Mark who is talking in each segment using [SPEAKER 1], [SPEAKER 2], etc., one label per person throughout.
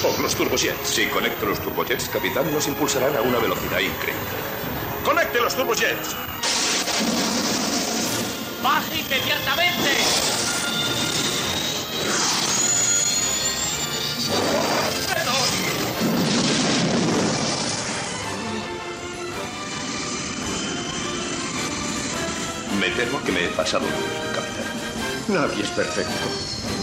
[SPEAKER 1] Los turbojets.
[SPEAKER 2] Si conecto los turbojets, capitán, nos impulsarán a una velocidad increíble.
[SPEAKER 1] ¡Conecte los turbojets!
[SPEAKER 3] ¡Baje inmediatamente!
[SPEAKER 2] Me temo que me he pasado, capitán.
[SPEAKER 4] Nadie es perfecto.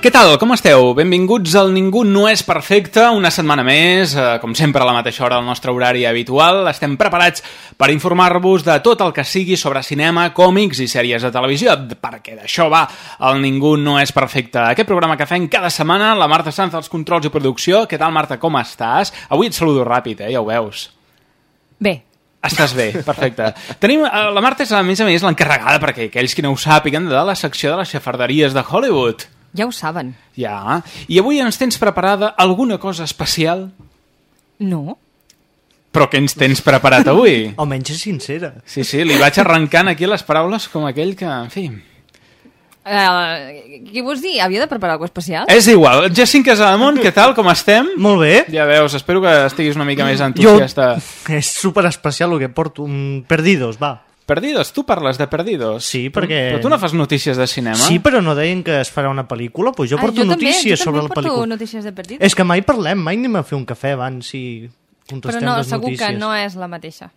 [SPEAKER 5] Què tal, com esteu? Benvinguts al Ningú no és perfecte, una setmana més, eh, com sempre a la mateixa hora del nostre horari habitual. Estem preparats per informar-vos de tot el que sigui sobre cinema, còmics i sèries de televisió, perquè d'això va el Ningú no és perfecte. Aquest programa que fem cada setmana, la Marta Sanz als controls i producció. Què tal, Marta, com estàs? Avui et saludo ràpid, eh, ja ho veus.
[SPEAKER 6] Bé,
[SPEAKER 5] Estàs bé, perfecte. Tenim, eh, la Marta és, a més a més, l'encarregada, perquè aquells que no ho sàpiguen, de la secció de les xafarderies de Hollywood.
[SPEAKER 6] Ja ho saben.
[SPEAKER 5] Ja. I avui ens tens preparada alguna cosa especial?
[SPEAKER 6] No?
[SPEAKER 5] Però què ens tens preparat avui?
[SPEAKER 7] Almenys és sincera.
[SPEAKER 5] Sí, sí, li vaig arrencant aquí les paraules com aquell que, en fi...
[SPEAKER 6] Uh, què vols dir? Havia de preparar alguna especial?
[SPEAKER 5] És igual. Jacint Casademont, què tal, com estem?
[SPEAKER 7] Molt bé.
[SPEAKER 5] Ja veus, espero que estiguis una mica més entusiasta.
[SPEAKER 7] És super especial el que porto. Mm, Perdidos, va.
[SPEAKER 5] Perdidos, tu parles de Perdidos?
[SPEAKER 7] Sí, perquè-
[SPEAKER 5] Però tu no fas notícies de cinema?
[SPEAKER 7] Sí, però no deien que es farà una pel·lícula? Pues jo
[SPEAKER 6] Ah,
[SPEAKER 7] porto
[SPEAKER 6] jo també,
[SPEAKER 7] notícies
[SPEAKER 6] jo
[SPEAKER 7] sobre
[SPEAKER 6] també
[SPEAKER 7] la
[SPEAKER 6] porto
[SPEAKER 7] pel·lícula.
[SPEAKER 6] notícies de Perdidos.
[SPEAKER 7] És que mai parlem, mai anem a fer un cafè abans i
[SPEAKER 6] Però
[SPEAKER 7] contestem
[SPEAKER 6] no,
[SPEAKER 7] les
[SPEAKER 6] segur
[SPEAKER 7] notícies.
[SPEAKER 6] que no és la mateixa.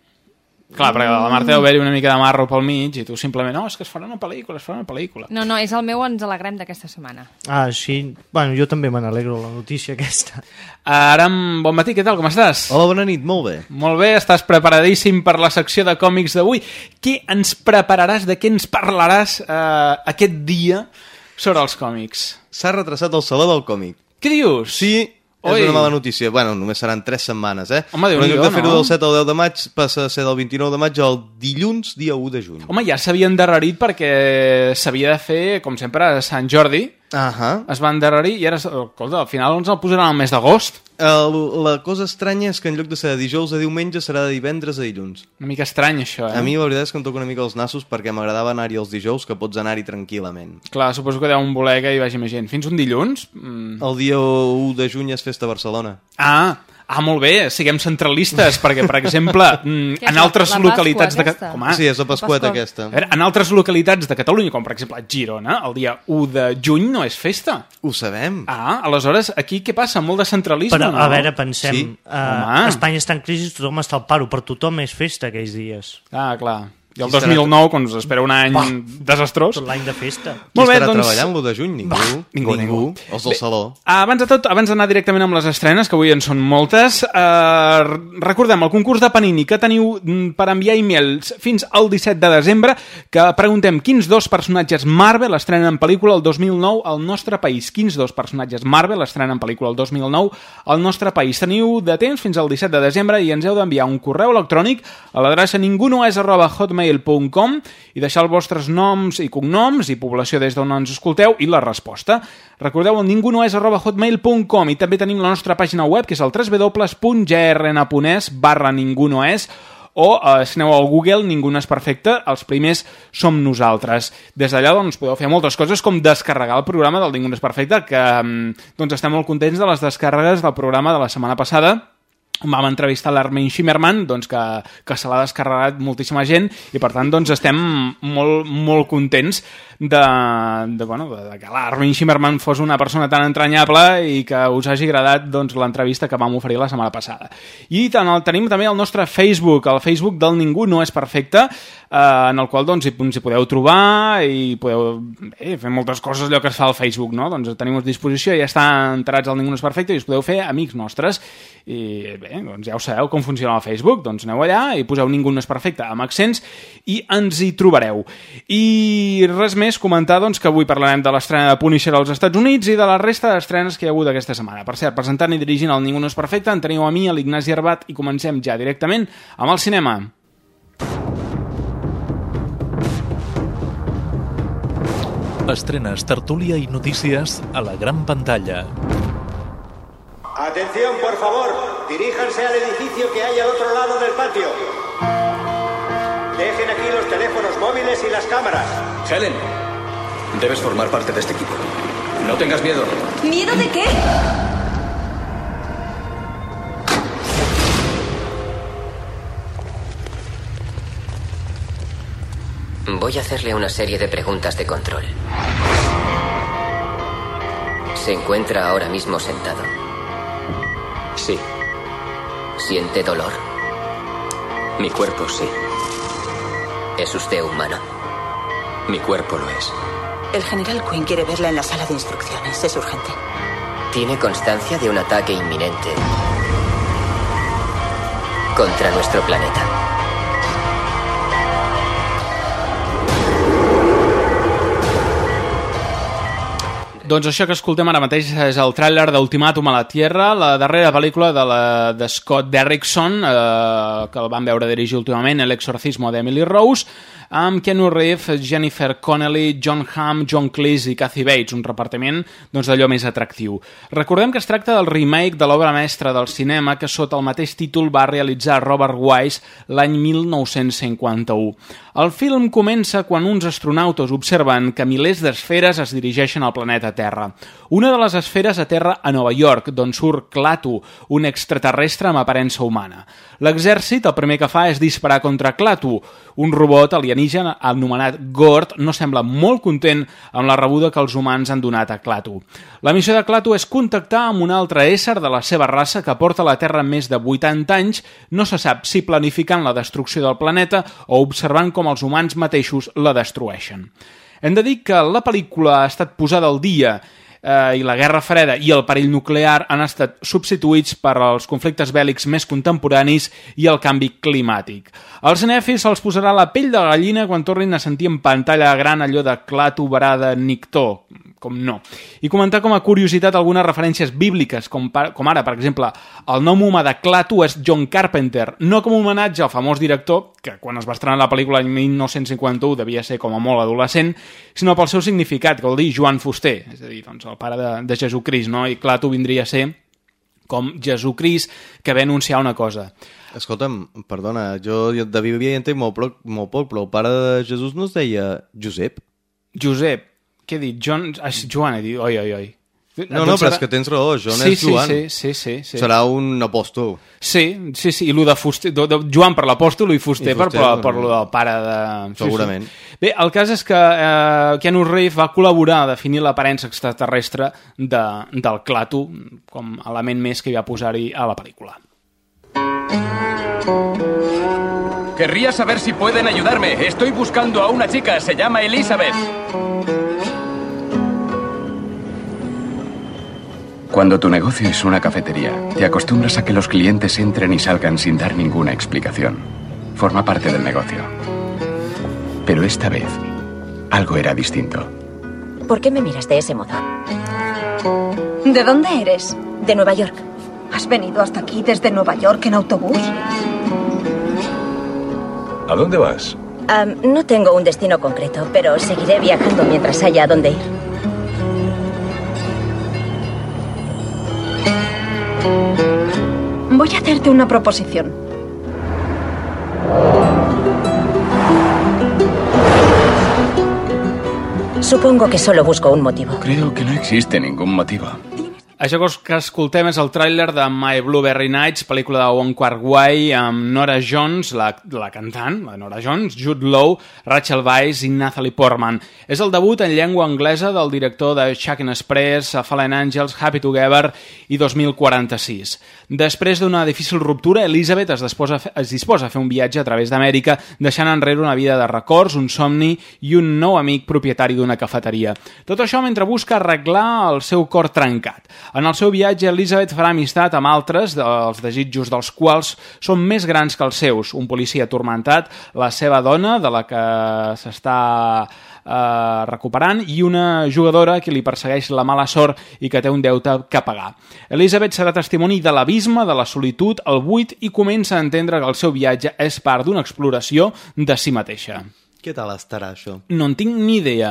[SPEAKER 5] Clar, perquè a la Marta deu haver-hi una mica de marro pel mig i tu simplement, no, és que es farà una pel·lícula, es farà una pel·lícula.
[SPEAKER 6] No, no, és el meu ens alegrem d'aquesta setmana.
[SPEAKER 7] Ah, sí. Bueno, jo també me n'alegro la notícia aquesta.
[SPEAKER 5] Ara, bon matí, què tal, com estàs?
[SPEAKER 8] Hola, bona nit, molt bé.
[SPEAKER 5] Molt bé, estàs preparadíssim per la secció de còmics d'avui. Què ens prepararàs, de què ens parlaràs eh, aquest dia sobre els còmics?
[SPEAKER 8] S'ha retrasat el Saló del Còmic.
[SPEAKER 5] Què dius?
[SPEAKER 8] Sí,
[SPEAKER 5] Oi.
[SPEAKER 8] és una mala notícia. Bueno, només seran 3 setmanes, eh?
[SPEAKER 5] Home,
[SPEAKER 8] Però en lloc de fer-ho
[SPEAKER 5] no?
[SPEAKER 8] del 7 al 10 de maig, passa a ser del 29 de maig al dilluns, dia 1 de juny.
[SPEAKER 5] Home, ja s'havia endarrerit perquè s'havia de fer, com sempre, a Sant Jordi.
[SPEAKER 8] Ahà.
[SPEAKER 5] Es va endarrerir i ara, escolta, al final ens el posaran al mes d'agost.
[SPEAKER 8] La cosa estranya és que en lloc de ser de dijous a diumenge serà de divendres a dilluns.
[SPEAKER 5] Una mica estrany, això, eh?
[SPEAKER 8] A mi la veritat és que em toca una mica els nassos perquè m'agradava anar-hi els dijous que pots anar-hi tranquil·lament.
[SPEAKER 5] Clar, suposo que deuen voler que hi vagi més gent. Fins un dilluns? Mm.
[SPEAKER 8] El dia 1 de juny és festa a Barcelona.
[SPEAKER 5] Ah, ah, molt bé, siguem centralistes, perquè, per exemple, mm, en
[SPEAKER 6] la-
[SPEAKER 5] altres
[SPEAKER 6] la Pasqua
[SPEAKER 5] localitats... De...
[SPEAKER 6] aquesta?
[SPEAKER 5] Home,
[SPEAKER 8] sí, és la Pasqueta
[SPEAKER 6] Pasqua.
[SPEAKER 8] aquesta.
[SPEAKER 5] A veure, en altres localitats de Catalunya, com per exemple Girona, el dia 1 de juny no és festa.
[SPEAKER 8] Ho sabem.
[SPEAKER 5] Ah, aleshores, aquí què passa? Molt de centralisme,
[SPEAKER 7] Però,
[SPEAKER 5] no?
[SPEAKER 7] a veure, pensem...
[SPEAKER 8] Sí.
[SPEAKER 7] Uh,
[SPEAKER 5] Home.
[SPEAKER 7] Espanya està en crisi, tothom està al paro, per tothom és festa aquells dies.
[SPEAKER 5] Ah, clar. I el
[SPEAKER 8] Qui estarà-
[SPEAKER 5] 2009, quan ens espera un any
[SPEAKER 7] Bah.
[SPEAKER 5] desastrós.
[SPEAKER 7] Tot l'any de festa.
[SPEAKER 8] Qui
[SPEAKER 5] Molt bé,
[SPEAKER 8] estarà
[SPEAKER 5] doncs-
[SPEAKER 8] treballant l'1 de juny? Ningú.
[SPEAKER 5] ningú, ningú.
[SPEAKER 8] Els del Saló.
[SPEAKER 5] Abans de tot, abans d'anar directament amb les estrenes, que avui en són moltes, eh, recordem el concurs de Panini que teniu per enviar e-mails fins al 17 de desembre, que preguntem quins dos personatges Marvel estrenen en pel·lícula el 2009 al nostre país. Quins dos personatges Marvel estrenen en pel·lícula el 2009 al nostre país. Teniu de temps fins al 17 de desembre i ens heu d'enviar un correu electrònic a l'adreça ningunoes arroba hotmail.com i deixar els vostres noms i cognoms i població des d'on ens escolteu i la resposta. Recordeu el ningunoes arroba hotmail.com i també tenim la nostra pàgina web que és el www.grn.es barra ningunoes o eh, si aneu al Google, ningú no és perfecte, els primers som nosaltres. Des d'allà doncs, podeu fer moltes coses com descarregar el programa del Ningú no és perfecte, que mm, doncs, estem molt contents de les descàrregues del programa de la setmana passada, vam entrevistar l'Armin Schimmerman, doncs, que, que se l'ha descarregat moltíssima gent, i per tant doncs, estem molt, molt contents de, de, bueno, de, de que l'Armin Schimmerman fos una persona tan entranyable i que us hagi agradat doncs, l'entrevista que vam oferir la setmana passada. I tant, el, tenim també el nostre Facebook, el Facebook del Ningú no és perfecte, eh, en el qual doncs, hi, hi podeu trobar i podeu eh, fer moltes coses allò que es fa al Facebook, no? Doncs tenim a disposició, ja està entrats al Ningú no és perfecte i us podeu fer amics nostres i bé, doncs ja ho sabeu com funciona el Facebook, doncs aneu allà i poseu Ningú no és perfecte amb accents i ens hi trobareu. I res més, comentar doncs, que avui parlarem de l'estrena de Punisher als Estats Units i de la resta d'estrenes que hi ha hagut aquesta setmana. Per cert, presentant i dirigint el Ningú no és perfecte, en teniu a mi, a l'Ignasi Arbat, i comencem ja directament amb el cinema.
[SPEAKER 9] Estrenes, tertúlia i notícies a la gran pantalla.
[SPEAKER 10] Atención, por favor. Diríjanse al edificio que hay al otro lado del patio. Dejen aquí los teléfonos móviles y las cámaras.
[SPEAKER 2] Helen, debes formar parte de este equipo. No tengas miedo.
[SPEAKER 11] ¿Miedo de qué?
[SPEAKER 12] Voy a hacerle una serie de preguntas de control. ¿Se encuentra ahora mismo sentado?
[SPEAKER 2] Sí.
[SPEAKER 12] ¿Siente dolor?
[SPEAKER 2] Mi cuerpo sí.
[SPEAKER 12] ¿Es usted humano?
[SPEAKER 2] Mi cuerpo lo es.
[SPEAKER 11] El general Quinn quiere verla en la sala de instrucciones. Es urgente.
[SPEAKER 12] ¿Tiene constancia de un ataque inminente contra nuestro planeta?
[SPEAKER 5] Doncs això que escoltem ara mateix és el tràiler d'Ultimàtum a la Tierra, la darrera pel·lícula de, la, de Scott Derrickson, eh, que el van veure dirigir últimament, El exorcismo d'Emily Rose, amb Keanu Reeves, Jennifer Connelly, John Hamm, John Cleese i Kathy Bates, un repartiment doncs, d'allò més atractiu. Recordem que es tracta del remake de l'obra mestra del cinema que sota el mateix títol va realitzar Robert Wise l'any 1951. El film comença quan uns astronautes observen que milers d'esferes es dirigeixen al planeta Terra. Una de les esferes aterra a Nova York, d'on surt Klaatu, un extraterrestre amb aparença humana. L'exèrcit el primer que fa és disparar contra Klaatu. Un robot alienígena anomenat Gord no sembla molt content amb la rebuda que els humans han donat a Klaatu. La missió de Klaatu és contactar amb un altre ésser de la seva raça que porta a la Terra més de 80 anys, no se sap si planificant la destrucció del planeta o observant com els humans mateixos la destrueixen. Hem de dir que la pel·lícula ha estat posada al dia eh, i la Guerra Freda i el perill nuclear han estat substituïts per als conflictes bèl·lics més contemporanis i el canvi climàtic. Als nefis se'ls posarà la pell de gallina quan tornin a sentir en pantalla gran allò de Clato, Barada, Nictó, com no. I comentar com a curiositat algunes referències bíbliques, com, per, com ara, per exemple, el nom humà de Clato és John Carpenter, no com a homenatge al famós director, que quan es va estrenar la pel·lícula en 1951 devia ser com a molt adolescent, sinó pel seu significat, que vol dir Joan Fuster, és a dir, doncs, el pare de, de Jesucrist, no? i Clato vindria a ser com Jesucrist que ve anunciar una cosa.
[SPEAKER 8] Escolta'm, perdona, jo de Bíblia hi entenc molt, poc, molt poc, però el pare de Jesús no es deia Josep?
[SPEAKER 5] Josep, què he dit? John... Ah, Joan, he dit, oi, oi, oi.
[SPEAKER 8] No, no, però és que tens raó, Joan
[SPEAKER 5] sí,
[SPEAKER 8] és Joan.
[SPEAKER 5] Sí, sí, sí, sí, sí.
[SPEAKER 8] Serà un apòstol.
[SPEAKER 5] Sí, sí, sí, i lo de Fuster, de, de Joan per l'apòstol i Fuster,
[SPEAKER 8] I Fuster
[SPEAKER 5] per, per,
[SPEAKER 8] per-
[SPEAKER 5] per lo del pare de...
[SPEAKER 8] Segurament.
[SPEAKER 5] Sí, sí. Bé, el cas és que eh, Keanu Reeves va col·laborar a definir l'aparença extraterrestre de, del Clato com a element més que hi va posar-hi a la pel·lícula.
[SPEAKER 3] Querría saber si pueden ayudarme. Estoy buscando a una chica. Se llama Elizabeth. Cuando tu negocio es una cafetería, te acostumbras a que los clientes entren y salgan sin dar ninguna explicación. Forma parte del negocio. Pero esta vez, algo era distinto.
[SPEAKER 13] ¿Por qué me miras de ese modo?
[SPEAKER 11] ¿De dónde eres?
[SPEAKER 13] De Nueva York.
[SPEAKER 11] ¿Has venido hasta aquí desde Nueva York en autobús?
[SPEAKER 2] ¿A dónde vas?
[SPEAKER 13] No tengo un destino concreto, pero seguiré viajando mientras haya a dónde ir.
[SPEAKER 11] Voy a hacerte una proposición.
[SPEAKER 13] Supongo que solo busco un motivo.
[SPEAKER 3] Creo que no existe ningún motivo.
[SPEAKER 5] Això que es- que escoltem és el tràiler de My Blueberry Nights, pel·lícula de Wong Kar Wai, amb Nora Jones, la, la cantant, la Nora Jones, Jude Law, Rachel Weisz i Natalie Portman. És el debut en llengua anglesa del director de Shaken Express, Fallen Angels, Happy Together i 2046. Després d'una difícil ruptura, Elizabeth es disposa, es disposa a fer un viatge a través d'Amèrica, deixant enrere una vida de records, un somni i un nou amic propietari d'una cafeteria. Tot això mentre busca arreglar el seu cor trencat. En el seu viatge, Elizabeth farà amistat amb altres, dels desitjos dels quals són més grans que els seus. Un policia atormentat, la seva dona, de la que s'està eh, recuperant, i una jugadora que li persegueix la mala sort i que té un deute que pagar. Elizabeth serà testimoni de l'abisme, de la solitud, el buit i comença a entendre que el seu viatge és part d'una exploració de si mateixa.
[SPEAKER 8] Què tal estarà això?
[SPEAKER 5] No en tinc ni idea.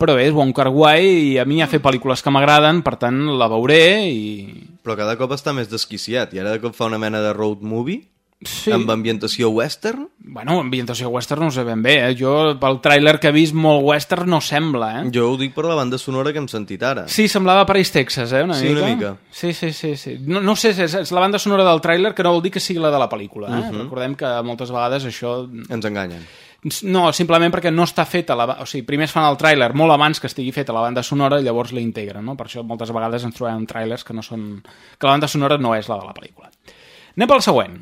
[SPEAKER 5] Però bé, és Wong Kar Wai i a mi ha fet pel·lícules que m'agraden, per tant la veuré i...
[SPEAKER 8] Però cada cop està més desquiciat i ara de cop fa una mena de road movie
[SPEAKER 5] Sí.
[SPEAKER 8] amb ambientació western.
[SPEAKER 5] Bueno, ambientació western no ho sé ben bé, eh? Jo, pel tràiler que he vist, molt western no sembla, eh?
[SPEAKER 8] Jo ho dic per la banda sonora que hem sentit ara.
[SPEAKER 5] Sí, semblava Paris, Texas, eh? Una
[SPEAKER 8] Sí,
[SPEAKER 5] mica.
[SPEAKER 8] una mica.
[SPEAKER 5] Sí, sí, sí. sí. No, no sé, és, és la banda sonora del tràiler que no vol dir que sigui la de la pel·lícula, eh?
[SPEAKER 8] Mhm.
[SPEAKER 5] Recordem que moltes vegades això...
[SPEAKER 8] Ens enganyen.
[SPEAKER 5] No, simplement perquè no està feta la... O sigui, primer es fan el tràiler molt abans que estigui feta la banda sonora i llavors la integren, no? Per això moltes vegades ens trobem tràilers que no són... que la banda sonora no és la de la pel·lícula. Anem pel següent.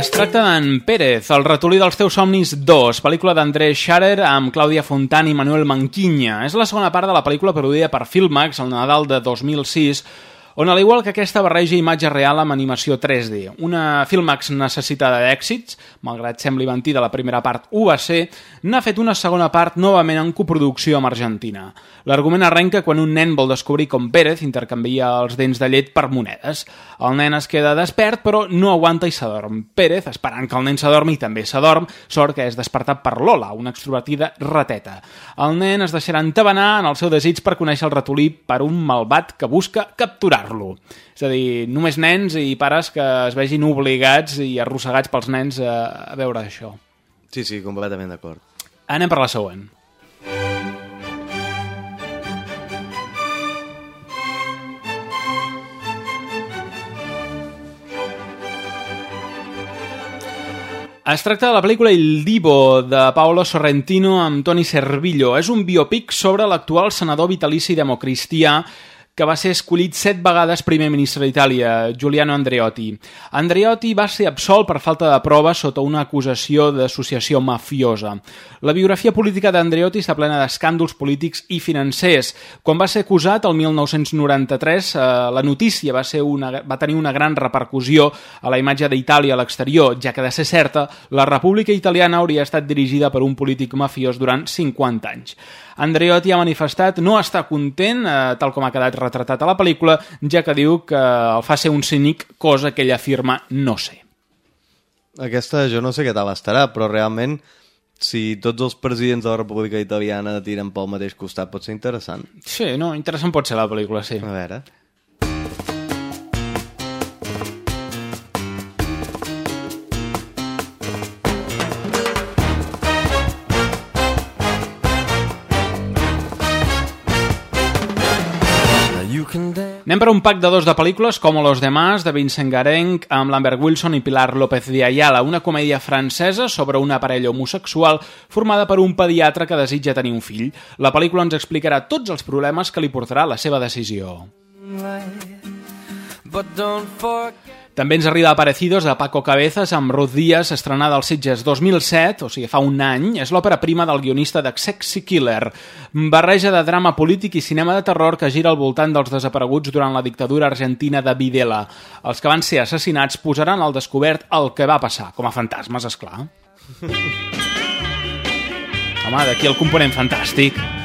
[SPEAKER 5] Es tracta d'en Pérez, el ratolí dels teus somnis 2, pel·lícula d'Andrés Scharer amb Clàudia Fontan i Manuel Manquinya. És la segona part de la pel·lícula produïda per Filmax el Nadal de 2006, on al igual que aquesta barreja imatge real amb animació 3D. Una Filmax necessitada d'èxits, malgrat sembli mentida la primera part ho va ser, n'ha fet una segona part novament en coproducció amb Argentina. L'argument arrenca quan un nen vol descobrir com Pérez intercanvia els dents de llet per monedes. El nen es queda despert, però no aguanta i s'adorm. Pérez, esperant que el nen s'adormi, també s'adorm, sort que és despertat per Lola, una extrovertida rateta. El nen es deixarà entabanar en el seu desig per conèixer el ratolí per un malvat que busca capturar-lo. És a dir, només nens i pares que es vegin obligats i arrossegats pels nens a, a veure això.
[SPEAKER 8] Sí, sí, completament d'acord.
[SPEAKER 5] Anem per la següent. Es tracta de la pel·lícula Il Divo, de Paolo Sorrentino amb Toni Servillo. És un biopic sobre l'actual senador vitalici democristià que va ser escollit set vegades primer ministre d'Itàlia, Giuliano Andreotti. Andreotti va ser absolt per falta de prova sota una acusació d'associació mafiosa. La biografia política d'Andreotti està plena d'escàndols polítics i financers. Quan va ser acusat el 1993, eh, la notícia va, ser una, va tenir una gran repercussió a la imatge d'Itàlia a l'exterior, ja que, de ser certa, la República Italiana hauria estat dirigida per un polític mafiós durant 50 anys. Andreotti ha manifestat no estar content, eh, tal com ha quedat retratat a la pel·lícula, ja que diu que el fa ser un cínic, cosa que ell afirma no ser.
[SPEAKER 8] Aquesta jo no sé què tal estarà, però realment si tots els presidents de la República Italiana tiren pel mateix costat pot ser interessant.
[SPEAKER 5] Sí, no, interessant pot ser la pel·lícula, sí.
[SPEAKER 8] A veure...
[SPEAKER 5] Anem per un pack de dos de pel·lícules com Los Demás, de Vincent Garenc, amb Lambert Wilson i Pilar López de Ayala, una comèdia francesa sobre una parella homosexual formada per un pediatre que desitja tenir un fill. La pel·lícula ens explicarà tots els problemes que li portarà la seva decisió. També ens arriba Aparecidos de Paco Cabezas amb Ruth Díaz, estrenada als Sitges 2007, o sigui, fa un any. És l'òpera prima del guionista de Sexy Killer. Barreja de drama polític i cinema de terror que gira al voltant dels desapareguts durant la dictadura argentina de Videla. Els que van ser assassinats posaran al descobert el que va passar, com a fantasmes, és clar. Home, d'aquí el component fantàstic.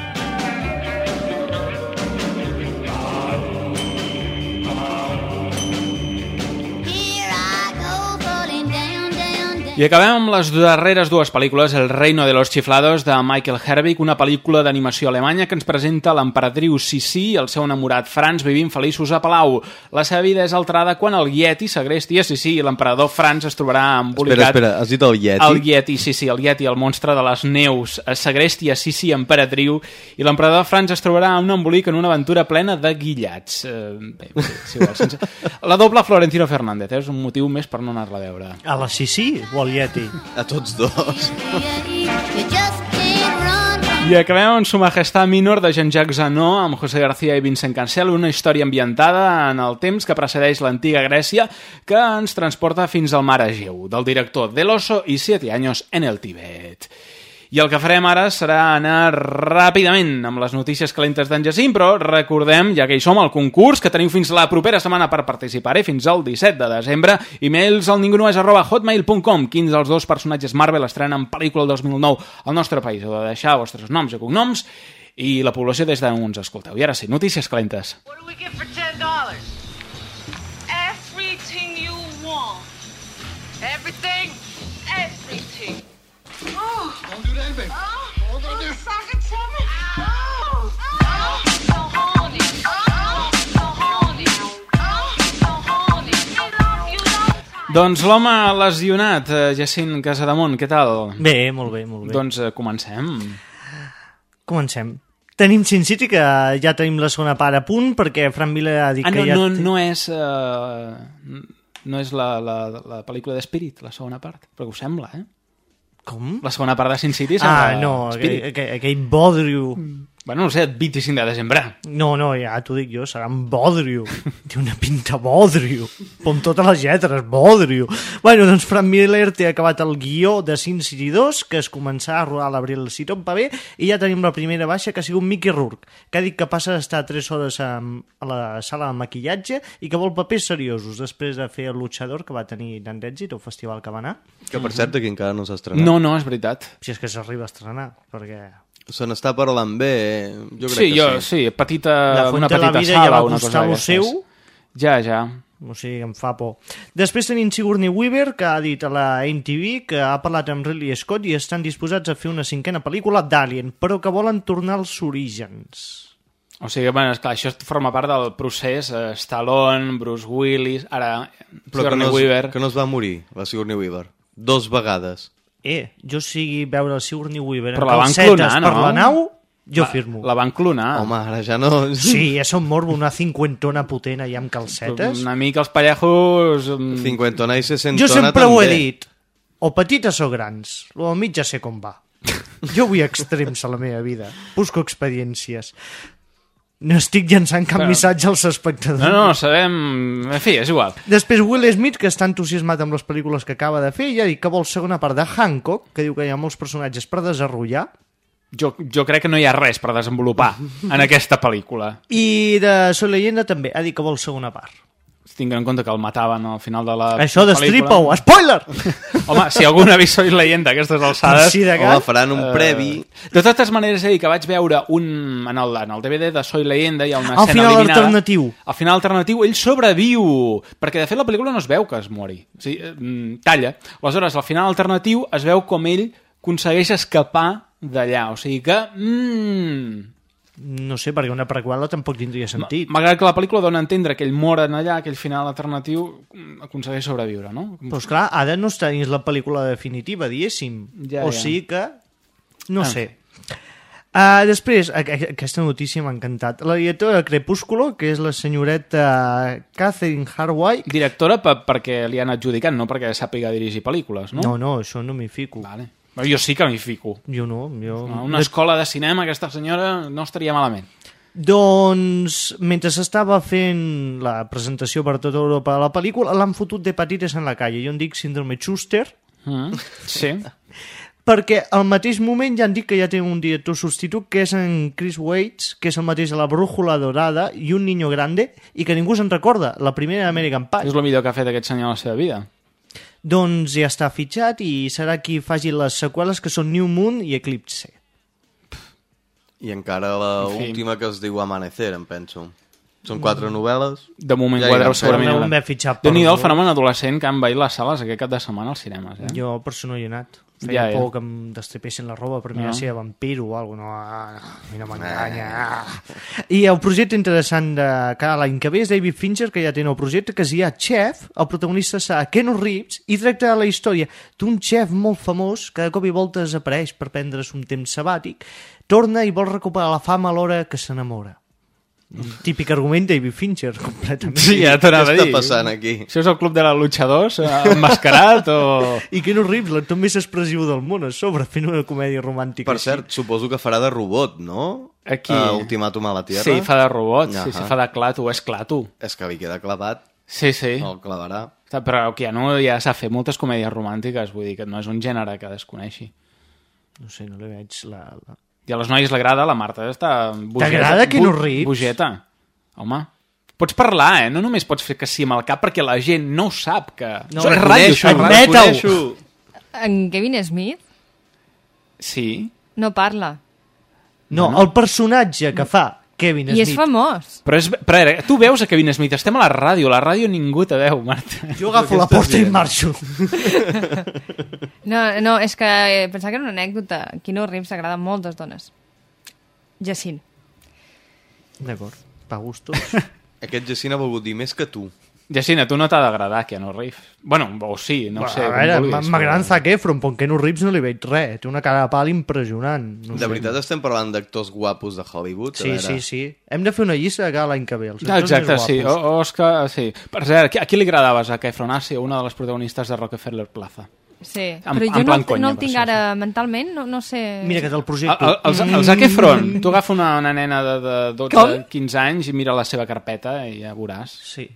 [SPEAKER 5] I acabem amb les darreres dues pel·lícules, El reino de los chiflados, de Michael Herbig, una pel·lícula d'animació alemanya que ens presenta l'emperadriu Sissi i el seu enamorat Franz vivint feliços a Palau. La seva vida és alterada quan el Yeti segresti a Sissi i l'emperador Franz es trobarà embolicat...
[SPEAKER 8] Espera, espera, has dit el Yeti?
[SPEAKER 5] El Yeti, sí, sí, el Yeti, el monstre de les neus, segresti a Sissi emperadriu i l'emperador Franz es trobarà en un embolic en una aventura plena de guillats. Eh, bé, sí, igual, sense... La doble Florentino Fernández, eh? és un motiu més per no anar-la a veure.
[SPEAKER 7] A la Sissi o al Yeti?
[SPEAKER 8] A tots dos.
[SPEAKER 5] I acabem amb Su Majestà Minor de Jean-Jacques Zanó amb José García i Vincent Cancel, una història ambientada en el temps que precedeix l'antiga Grècia que ens transporta fins al mar Egeu, del director Del Oso i Siete años en el Tibet. I el que farem ara serà anar ràpidament amb les notícies calentes d'en Jacint, però recordem, ja que hi som, al concurs, que teniu fins la propera setmana per participar, eh? fins al 17 de desembre. E-mails al ningunoes arroba hotmail.com. Quins dels dos personatges Marvel estrenen pel·lícula el 2009 al nostre país? Heu de deixar vostres noms i cognoms i la població des d'on ens escolteu. I ara sí, notícies calentes.
[SPEAKER 14] What do we get for $10? Baby. Oh. Suck it to me. Oh. Oh. So horny. Oh. So horny. Oh. So horny. We love you long
[SPEAKER 5] Doncs l'home lesionat, eh, Jacint Casademont, què tal?
[SPEAKER 7] Bé, molt bé, molt bé.
[SPEAKER 5] Doncs eh, comencem.
[SPEAKER 7] Comencem. Tenim Sin City, que ja tenim la segona part a punt, perquè Fran Miller ha dit
[SPEAKER 5] Ah,
[SPEAKER 7] que
[SPEAKER 5] no,
[SPEAKER 7] ja...
[SPEAKER 5] no, no és... Uh, no és la, la, la pel·lícula d'Spirit, la segona part, però que ho sembla, eh?
[SPEAKER 7] Com?
[SPEAKER 5] La segona part de Sin City
[SPEAKER 7] Ah,
[SPEAKER 5] sembla
[SPEAKER 7] no, aquell, aquell, aquell bodrio.
[SPEAKER 5] Bueno, no sé, 25 de desembre.
[SPEAKER 7] No, no, ja t'ho dic jo, serà un bodrio. Té una pinta bodrio. Com totes les lletres, bodrio. Bueno, doncs Frank Miller té acabat el guió de Sin City 2, que es començarà a rodar a l'abril si tot va bé, i ja tenim la primera baixa, que ha sigut Mickey Rourke, que ha dit que passa d'estar 3 hores a, a la sala de maquillatge i que vol papers seriosos, després de fer el luchador, que va tenir tant d'èxit, al festival que va anar.
[SPEAKER 8] Que per cert aquí encara no s'ha estrenat.
[SPEAKER 5] No, no, és veritat.
[SPEAKER 7] Si és que s'arriba a estrenar, perquè...
[SPEAKER 8] Se n'està parlant bé, eh? Jo crec
[SPEAKER 5] sí,
[SPEAKER 8] que
[SPEAKER 5] jo,
[SPEAKER 8] sí.
[SPEAKER 5] sí, petita,
[SPEAKER 7] La
[SPEAKER 5] una
[SPEAKER 7] de la
[SPEAKER 5] petita
[SPEAKER 7] Vida ja
[SPEAKER 5] sala,
[SPEAKER 7] va
[SPEAKER 5] una cosa d'aquestes.
[SPEAKER 7] seu.
[SPEAKER 5] Ja, ja.
[SPEAKER 7] O sigui, em fa por. Després tenim Sigourney Weaver, que ha dit a la NTV que ha parlat amb Ridley Scott i estan disposats a fer una cinquena pel·lícula d'Alien, però que volen tornar als orígens.
[SPEAKER 5] O sigui, bueno, esclar, això forma part del procés. Eh, Stallone, Bruce Willis, ara
[SPEAKER 8] Però que
[SPEAKER 5] Sigourney
[SPEAKER 8] no, es,
[SPEAKER 5] Weaver.
[SPEAKER 8] que no es va morir, la Sigourney Weaver. Dos vegades.
[SPEAKER 7] Eh, jo sigui veure el Sigourney Weaver
[SPEAKER 5] Però
[SPEAKER 7] en
[SPEAKER 5] la van
[SPEAKER 7] calcetes
[SPEAKER 5] clonar,
[SPEAKER 7] per
[SPEAKER 5] no?
[SPEAKER 7] la nau, jo
[SPEAKER 5] La-
[SPEAKER 7] firmo.
[SPEAKER 5] La van clonar.
[SPEAKER 8] Home, ara ja no...
[SPEAKER 7] Sí, és un morbo, una cinquentona potent allà amb calcetes.
[SPEAKER 5] Una mica els pallejos... mm,
[SPEAKER 8] Cinquentona i sesentona
[SPEAKER 7] Jo sempre ho he
[SPEAKER 8] també.
[SPEAKER 7] dit. O petites o grans. Lo del mig ja sé com va. Jo vull extrems a la meva vida. Busco experiències. No estic llançant cap
[SPEAKER 5] Però-
[SPEAKER 7] missatge als espectadors.
[SPEAKER 5] No, no, sabem... En fi, és igual.
[SPEAKER 7] Després Will Smith, que està entusiasmat amb les pel·lícules que acaba de fer, i ha dit que vol segona part de Hancock, que diu que hi ha molts personatges per desenrotllar,
[SPEAKER 5] Jo, jo crec que no hi ha res per desenvolupar en aquesta pel·lícula.
[SPEAKER 7] i de Soy Leyenda també ha dit que vol segona part.
[SPEAKER 5] Tinguent en compte que el mataven al final de la
[SPEAKER 7] Això destripa-ho! Spoiler!
[SPEAKER 5] Home, si algun ha vist Soy Leyenda a aquestes alçades...
[SPEAKER 7] Sí, de
[SPEAKER 8] Home, faran un previ...
[SPEAKER 5] De totes maneres, he dit que vaig veure un, en, el, en el DVD de Soy Leyenda hi ha una
[SPEAKER 7] Al
[SPEAKER 5] escena
[SPEAKER 7] final
[SPEAKER 5] eliminada.
[SPEAKER 7] alternatiu.
[SPEAKER 5] Al final alternatiu, ell sobreviu, perquè de fet la pel·lícula no es veu que es mori. O sigui, eh, mm, talla. Aleshores, al final alternatiu es veu com ell aconsegueix escapar d'allà. O sigui que... Mm,
[SPEAKER 7] No sé, perquè una prequela tampoc tindria sentit.
[SPEAKER 5] malgrat que la pel·lícula dona a entendre que ell mor en allà, aquell final alternatiu mm, aconsegueix sobreviure, no?
[SPEAKER 7] Però esclar, ara no està dins la pel·lícula definitiva, diguéssim.
[SPEAKER 5] Ja,
[SPEAKER 7] o
[SPEAKER 5] ja.
[SPEAKER 7] sigui que... No
[SPEAKER 5] Ah.
[SPEAKER 7] sé. Uh, després, aquesta notícia m'ha encantat. La directora de Crepúsculo, que és la senyoreta Catherine Harway...
[SPEAKER 5] Directora per, perquè li han adjudicat, no perquè sàpiga dirigir pel·lícules, no?
[SPEAKER 7] No, no, això no m'hi fico.
[SPEAKER 5] Vale. Jo sí que m'hi fico.
[SPEAKER 7] Jo no, jo...
[SPEAKER 5] Una escola de cinema, aquesta senyora no estaria malament.
[SPEAKER 7] Doncs, mentre s'estava fent la presentació per tota Europa de la pel·lícula, l'han fotut de petites en la calle. Jo en dic síndrome Schuster,
[SPEAKER 5] Mm, sí.
[SPEAKER 7] perquè al mateix moment ja han dit que ja té un director substitut, que és en Chris Waits, que és el mateix de la Brújula Dorada i un niño grande, i que ningú se'n recorda, la primera American Pie.
[SPEAKER 5] És el millor que ha fet aquest senyor a la seva vida.
[SPEAKER 7] Doncs ja està fitxat i serà qui faci les seqüeles que són New Moon i Eclipse.
[SPEAKER 8] I encara la
[SPEAKER 5] En fi.
[SPEAKER 8] que es diu Amanecer, em penso. Són quatre novel·les.
[SPEAKER 5] De moment
[SPEAKER 8] Ja fent.
[SPEAKER 5] segurament.
[SPEAKER 7] Em ve fitxar per
[SPEAKER 5] Déu-n'hi-do el
[SPEAKER 7] dur.
[SPEAKER 5] fenomen adolescent que han veït les sales aquest cap de setmana als cinemes. Eh?
[SPEAKER 7] Jo per això no hi he anat.
[SPEAKER 5] Ja,
[SPEAKER 7] Feia
[SPEAKER 5] ja.
[SPEAKER 7] por que em destripessin la roba per mirar
[SPEAKER 5] No.
[SPEAKER 7] si era vampiro o alguna cosa. No, ah, no, a mi no m'enganya. Ah. I el projecte interessant de cada l'any que ve és David Fincher, que ja té nou projecte, que es diu Chef, el protagonista serà Keanu Reeves, i tracta la història d'un chef molt famós que de cop i volta desapareix per prendre's un temps sabàtic, torna i vol recuperar la fama a l'hora que s'enamora. Típic argument David Fincher, completament.
[SPEAKER 5] Sí, ja t'anava a
[SPEAKER 8] Què
[SPEAKER 5] dir.
[SPEAKER 8] està passant aquí?
[SPEAKER 5] Això és el club de la luchadors, eh, emmascarat o...
[SPEAKER 7] I Keanu Reeves, l'actor més expressiu del món, a sobre, fent una comèdia romàntica.
[SPEAKER 8] Per cert, suposo que farà de robot, no?
[SPEAKER 5] Aquí.
[SPEAKER 8] A Ultimàtum a la Tierra.
[SPEAKER 5] Sí, fa de robot, sí,
[SPEAKER 8] Ahà.
[SPEAKER 5] sí, fa de clato, és clato.
[SPEAKER 8] És que li queda clavat.
[SPEAKER 5] Sí, sí.
[SPEAKER 8] El clavarà.
[SPEAKER 5] Però que ja no ja s'ha fet moltes comèdies romàntiques, vull dir que no és un gènere que desconeixi.
[SPEAKER 7] No sé, no li veig la... la...
[SPEAKER 5] I a les noies l'agrada, la Marta està...
[SPEAKER 7] T'agrada Keanu
[SPEAKER 5] Bu-
[SPEAKER 7] Reeves?
[SPEAKER 5] Bogeta. Home, pots parlar, eh? No només pots fer que sí amb el cap perquè la gent no sap que...
[SPEAKER 7] No, reconeixo,
[SPEAKER 5] ràdio,
[SPEAKER 7] admeta-ho.
[SPEAKER 5] Reconeixo.
[SPEAKER 6] En Kevin Smith
[SPEAKER 5] Sí.
[SPEAKER 6] no parla.
[SPEAKER 7] No, el personatge que fa Kevin
[SPEAKER 6] I és
[SPEAKER 7] Smith.
[SPEAKER 6] famós.
[SPEAKER 5] Però, és, però era, tu veus a Kevin Smith, estem a la ràdio, la ràdio ningú te veu, Marta.
[SPEAKER 7] Jo agafo la porta i marxo.
[SPEAKER 6] No, no, és que eh, pensava que era una anècdota. Keanu Reeves agrada a moltes dones. Jacint.
[SPEAKER 7] D'acord, pa gustos.
[SPEAKER 8] Aquest Jacint ha volgut dir més que tu.
[SPEAKER 5] Jacint, a tu no t'ha d'agradar Keanu Reeves. Bueno, o sí, no ho sé.
[SPEAKER 7] a veure, m'agrada en Zac Efron, però en Keanu Reeves no li veig res. Té una cara de pal impressionant. No
[SPEAKER 8] De veritat estem parlant d'actors guapos de Hollywood? A
[SPEAKER 7] Sí,
[SPEAKER 8] veure.
[SPEAKER 7] sí, sí. Hem de fer una llista de cada l'any que ve. Els
[SPEAKER 5] Ah, Exacte, sí. O, Oscar, sí. Per cert, a qui li agradava a Efron? Ah, sí, una de les protagonistes de Rockefeller Plaza.
[SPEAKER 6] Sí,
[SPEAKER 5] En-
[SPEAKER 6] però
[SPEAKER 5] en
[SPEAKER 6] jo no,
[SPEAKER 5] conya,
[SPEAKER 6] no el tinc ara mentalment, no, no sé...
[SPEAKER 7] Mira que és el projecte.
[SPEAKER 5] El, el, el, el Zac Efron, tu agafa una, una nena de, de 12,
[SPEAKER 6] Com?
[SPEAKER 5] 15 anys i mira la seva carpeta i ja veuràs.
[SPEAKER 7] Sí.